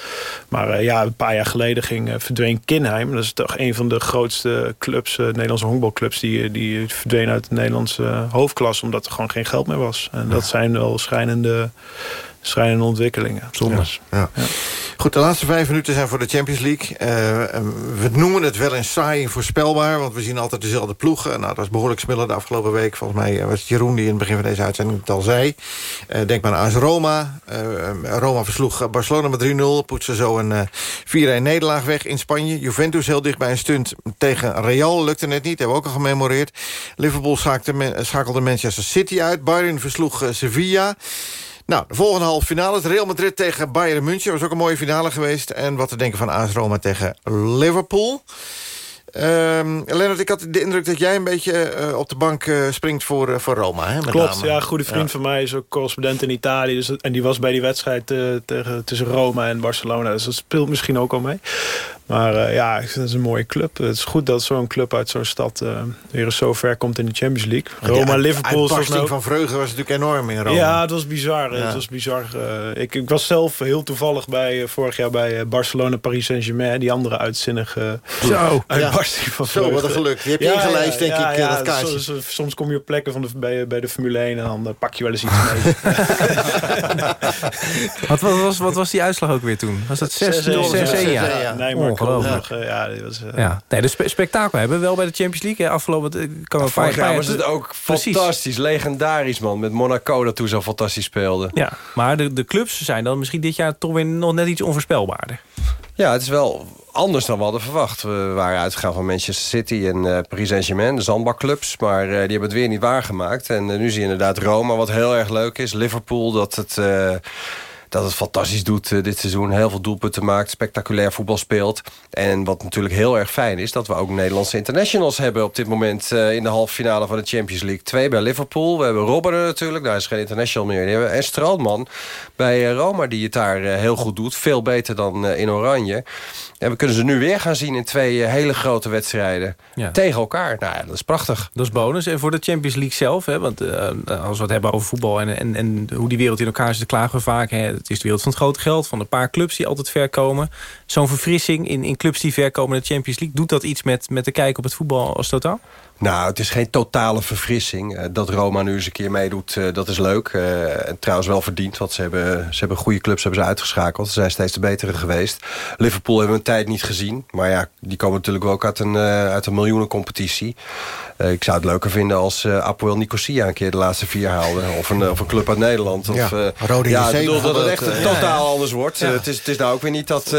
Maar eh, ja, een paar jaar geleden ging, eh, verdween Kinheim. Dat is toch een van de grootste clubs, eh, Nederlandse honkbalclubs... die, eh, die verdween uit de Nederlandse eh, hoofdklasse... omdat er gewoon geen geld meer was. En dat zijn wel schrijnende, schrijnende ontwikkelingen. Ja. Goed, de laatste vijf minuten zijn voor de Champions League. Eh, we noemen het wel een saai en voorspelbaar... want we zien altijd dezelfde ploegen. Nou, dat is behoorlijk smullen de afgelopen week. Volgens mij eh, was het Jeroen die in het begin van deze uitzending het al zei. Eh, denk maar aan AS Roma. Roma versloeg Barcelona met 3-0. Poetsen zo een eh 4-1 nederlaag weg in Spanje. Juventus heel dicht bij een stunt tegen Real. Lukte net niet, hebben we ook al gememoreerd. Liverpool schakelde, Manchester City uit. Bayern versloeg Sevilla... Nou, de volgende halve finale. Het Real Madrid tegen Bayern München. was ook een mooie finale geweest. En wat te denken van AS Roma tegen Liverpool. Ehm Lennart, ik had de indruk dat jij een beetje eh, op de bank eh, springt voor, eh, voor Roma. Hè, met Klopt, name. ja, een goede vriend Ja. van mij is ook correspondent in Italië. Dus, en die was bij die wedstrijd tegen, tussen Roma en Barcelona. Dus dat speelt misschien ook al mee. Maar eh, ja, ik vind het een mooie club. Het is goed dat zo'n club uit zo'n stad eh, weer eens zo ver komt in de Champions League. Roma, uit- Liverpool... is volgens uitbarsting van vreugde was natuurlijk enorm in Roma. Ja, het was bizar. Ja. Het was bizar. eh, ik, ik was zelf heel toevallig bij, eh, vorig jaar bij eh, Barcelona, Paris Saint-Germain. Die andere uitzinnige Zo. uitbarsting Ja. van Zo, wat een vreugde. geluk. Die heb je ingelijst, denk ik, eh, dat kaartje. Soms, kom je op plekken van de, bij, bij de Formule 1 en dan eh, pak je wel eens iets mee. Wat, wat, was, wat was die uitslag ook weer toen? Was dat 6-0? 6-1, ja. Nee, maar Ongelooflijk. Ja, die was, eh, Ja, nee, de spe- spektakel hebben we wel bij de Champions League. hè. Afgelopen, ik kan een paar jaar was het ook Precies. fantastisch, legendarisch man. Met Monaco dat toen zo fantastisch speelde. Ja, maar de, de clubs zijn dan misschien dit jaar toch weer nog net iets onvoorspelbaarder. Ja, het is wel anders dan we hadden verwacht. We waren uitgegaan van Manchester City en eh Paris Saint-Germain, de zandbakclubs. Maar eh, die hebben het weer niet waargemaakt. En nu zie je inderdaad Roma, wat heel erg leuk is. Liverpool, dat het... eh, dat het fantastisch doet dit seizoen. Heel veel doelpunten maakt, spectaculair voetbal speelt. En wat natuurlijk heel erg fijn is... dat we ook Nederlandse internationals hebben op dit moment... in de halve finale van de Champions League. Twee bij Liverpool. We hebben Robben natuurlijk, daar is geen international meer. En Strootman bij Roma, die het daar heel goed doet. Veel beter dan in Oranje. En we kunnen ze nu weer gaan zien in twee eh, hele grote wedstrijden. Tegen elkaar. Nou ja, dat is prachtig. Dat is bonus. En voor de Champions League zelf. Hè, want uh, als we het hebben over voetbal en, en, en hoe die wereld in elkaar zit, klagen we vaak. Hè, het is de wereld van het grote geld. Van een paar clubs die altijd ver komen. Zo'n verfrissing in, in clubs die ver komen in de Champions League. Doet dat iets met, met de kijk op het voetbal als totaal? Nou, het is geen totale verfrissing. Uh, dat Roma nu eens een keer meedoet, uh, dat is leuk. Uh, en trouwens wel verdiend, want ze hebben, ze hebben goede clubs hebben ze uitgeschakeld. Ze zijn steeds de betere geweest. Liverpool hebben we een tijd niet gezien. Maar ja, die komen natuurlijk ook uit een, uit een miljoenencompetitie. Ik zou het leuker vinden als Apoel Nicosia een keer de laatste vier haalde. Of een, of een club uit Nederland. Of, ja, Rode ja, ik bedoel dat het echt totaal anders wordt. het, is, het is nou ook weer niet dat...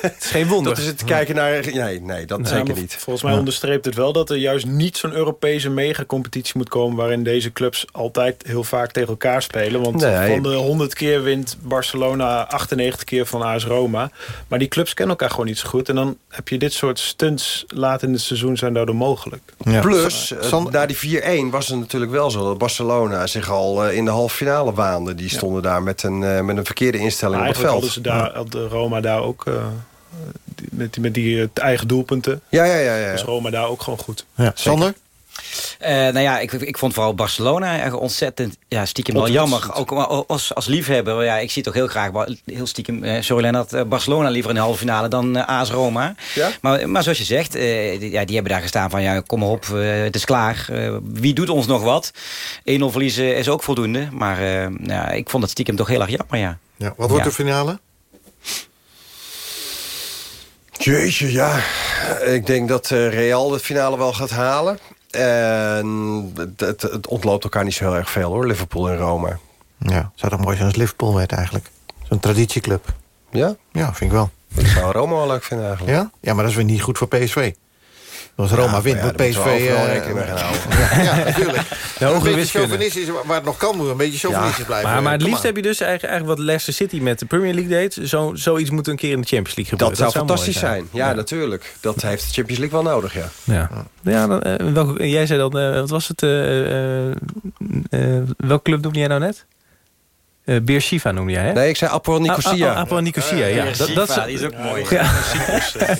het is geen wonder. Dat is het kijken naar... Nee, nee dat zeker niet. Volgens mij onderstreept het wel dat er juist niet zo'n Europese megacompetitie moet komen... waarin deze clubs altijd heel vaak tegen elkaar spelen. Want van de 100 keer wint Barcelona 98 keer van AS Roma. Maar die clubs kennen elkaar gewoon niet zo goed. En dan heb je dit soort stunts laat in het seizoen zijn daardoor mogelijk. Plus, uh, na die 4-1 was het natuurlijk wel zo... dat Barcelona zich al uh, in de halve finale waande. Die stonden daar met een, uh, met een verkeerde instelling op het veld. hadden ze daar, de Roma daar ook met, met die eigen doelpunten. Ja, ja, ja. ja. Dus Roma daar ook gewoon goed. Ja. Sander? Uh, nou ja, ik, ik vond vooral Barcelona echt ontzettend ja, stiekem wel jammer. Ook als, als liefhebber. Ja, ik zie toch heel graag, heel stiekem, uh, sorry Lennart, uh, Barcelona liever in de halve finale dan uh, AS Roma. Ja? Maar, maar zoals je zegt, die, ja, die hebben daar gestaan van, ja, kom op, het is klaar. wie doet ons nog wat? 1-0 verliezen is ook voldoende. Maar ja, ik vond het stiekem toch heel erg jammer, ja. ja wat wordt de finale? Jeetje, ja. Ik denk dat Real de finale wel gaat halen. En het, het, ontloopt elkaar niet zo heel erg veel hoor, Liverpool en Roma. Ja, zou toch mooi zijn als Liverpool werd eigenlijk. Zo'n traditieclub. Ja? Ja, vind ik wel. Ik zou Roma wel leuk vinden eigenlijk. Ja? Ja, maar dat is weer niet goed voor PSV. Als Roma ja, wint, moet PSV... Uh, rekening mee gaan houden. ja, ja, natuurlijk. Ja, een beetje chauvinistisch, waar het nog kan, moet een beetje chauvinistisch blijven. Maar, maar het liefst heb je dus eigenlijk, eigenlijk wat Leicester City met de Premier League deed. Zo, zoiets moet een keer in de Champions League gebeuren. Dat, zou fantastisch zijn. Ja, natuurlijk. Dat heeft de Champions League wel nodig, ja. Ja, ja dan, uh, welke, jij zei dan, uh, wat was het? welke club noemde jij nou net? Uh, Beer Shiva noemde jij, hè? Nee, ik zei Apoel Nicosia. Oh, Apoel Nicosia, ja. Dat, dat is, ook mooi. Ja.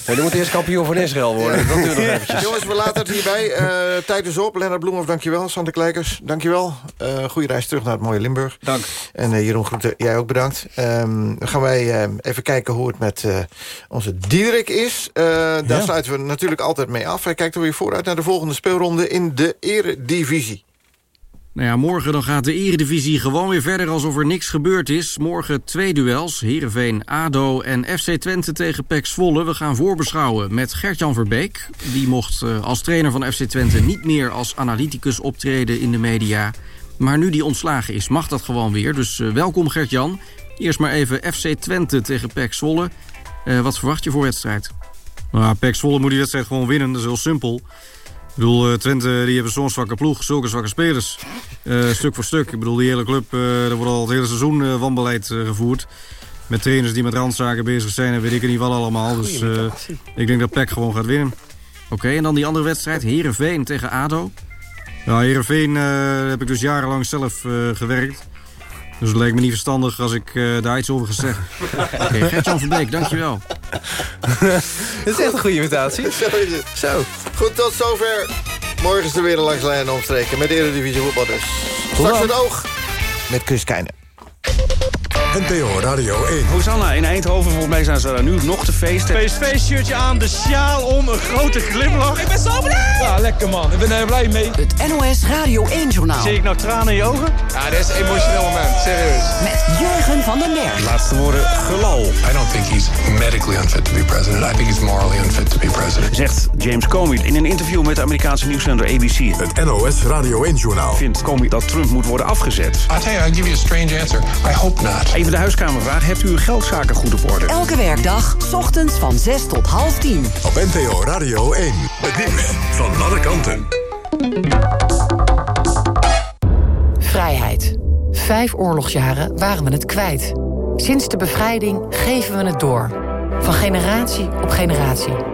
ja. die moet eerst kampioen van Israël worden. Dat duurt nog eventjes. Jongens, we laten het hierbij. Uh, tijd is op. Lennart Bloemhoff, dankjewel. Sander Kleikers, dankjewel. Uh, goede reis terug naar het mooie Limburg. Dank. En uh, Jeroen Groente, jij ook bedankt. Um, dan gaan wij even kijken hoe het met onze Diederik is. daar ja. sluiten we natuurlijk altijd mee af. Hij kijkt er weer vooruit naar de volgende speelronde in de eredivisie. Nou ja, morgen dan gaat de Eredivisie gewoon weer verder alsof er niks gebeurd is. Morgen twee duels, Heerenveen, ADO en FC Twente tegen PEC Zwolle. We gaan voorbeschouwen met Gert-Jan Verbeek. Die mocht uh, als trainer van FC Twente niet meer als analyticus optreden in de media. Maar nu die ontslagen is, mag dat gewoon weer. Dus uh, welkom Gert-Jan. Eerst maar even FC Twente tegen PEC Zwolle. Uh, wat verwacht je voor wedstrijd? Nou, PEC Zwolle moet die wedstrijd gewoon winnen, dat is heel simpel. Ik bedoel, uh, Twente die hebben zo'n zwakke ploeg, zulke zwakke spelers. Uh, stuk voor stuk. Ik bedoel, die hele club, uh, er wordt al het hele seizoen wanbeleid gevoerd. Met trainers die met randzaken bezig zijn en weet ik in ieder geval allemaal. Dus ik denk dat PEC gewoon gaat winnen. Oké, en dan die andere wedstrijd, Herenveen tegen ADO. Ja, Herenveen heb ik dus jarenlang zelf gewerkt. Dus het leek me niet verstandig als ik uh, daar iets over ga zeggen. Oké, okay, Gert-Jan van Beek, dankjewel. Dat is echt een goede invitatie. Zo is het. Zo. Goed, tot zover. Morgen is er weer een langs lijn omstreken met Eredivisie voetbal dus. Straks het oog met Chris Keijnen. NPO Radio 1. Hosanna in Eindhoven, volgens mij zijn ze daar nu nog te feesten. PSV-shirtje aan, de sjaal om, een grote glimlach. Ik ben zo blij! Ja, lekker man. Ik ben er blij mee. Het NOS Radio 1-journaal. Zie ik nou tranen in je ogen? Ja, dit is een emotioneel moment, serieus. Met Jurgen van den Berg. Laatste woorden, gelal. I don't think he's medically unfit to be president. I think he's morally unfit to be president. Zegt James Comey in een interview met de Amerikaanse nieuwszender ABC. Het NOS Radio 1-journaal. Vindt Comey dat Trump moet worden afgezet? I tell you, I'll give you a strange answer. I hope not. Even de huiskamervraag. Hebt u uw geldzaken goed op orde? Elke werkdag, s ochtends van 6 tot half 10. Op NPO Radio 1. Het nieuws van alle kanten. Vrijheid. Vijf oorlogsjaren waren we het kwijt. Sinds de bevrijding geven we het door. Van generatie op generatie.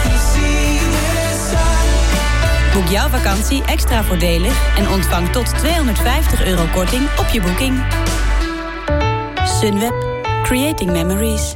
Boek jouw vakantie extra voordelig en ontvang tot 250 euro korting op je boeking. Sunweb. Creating Memories.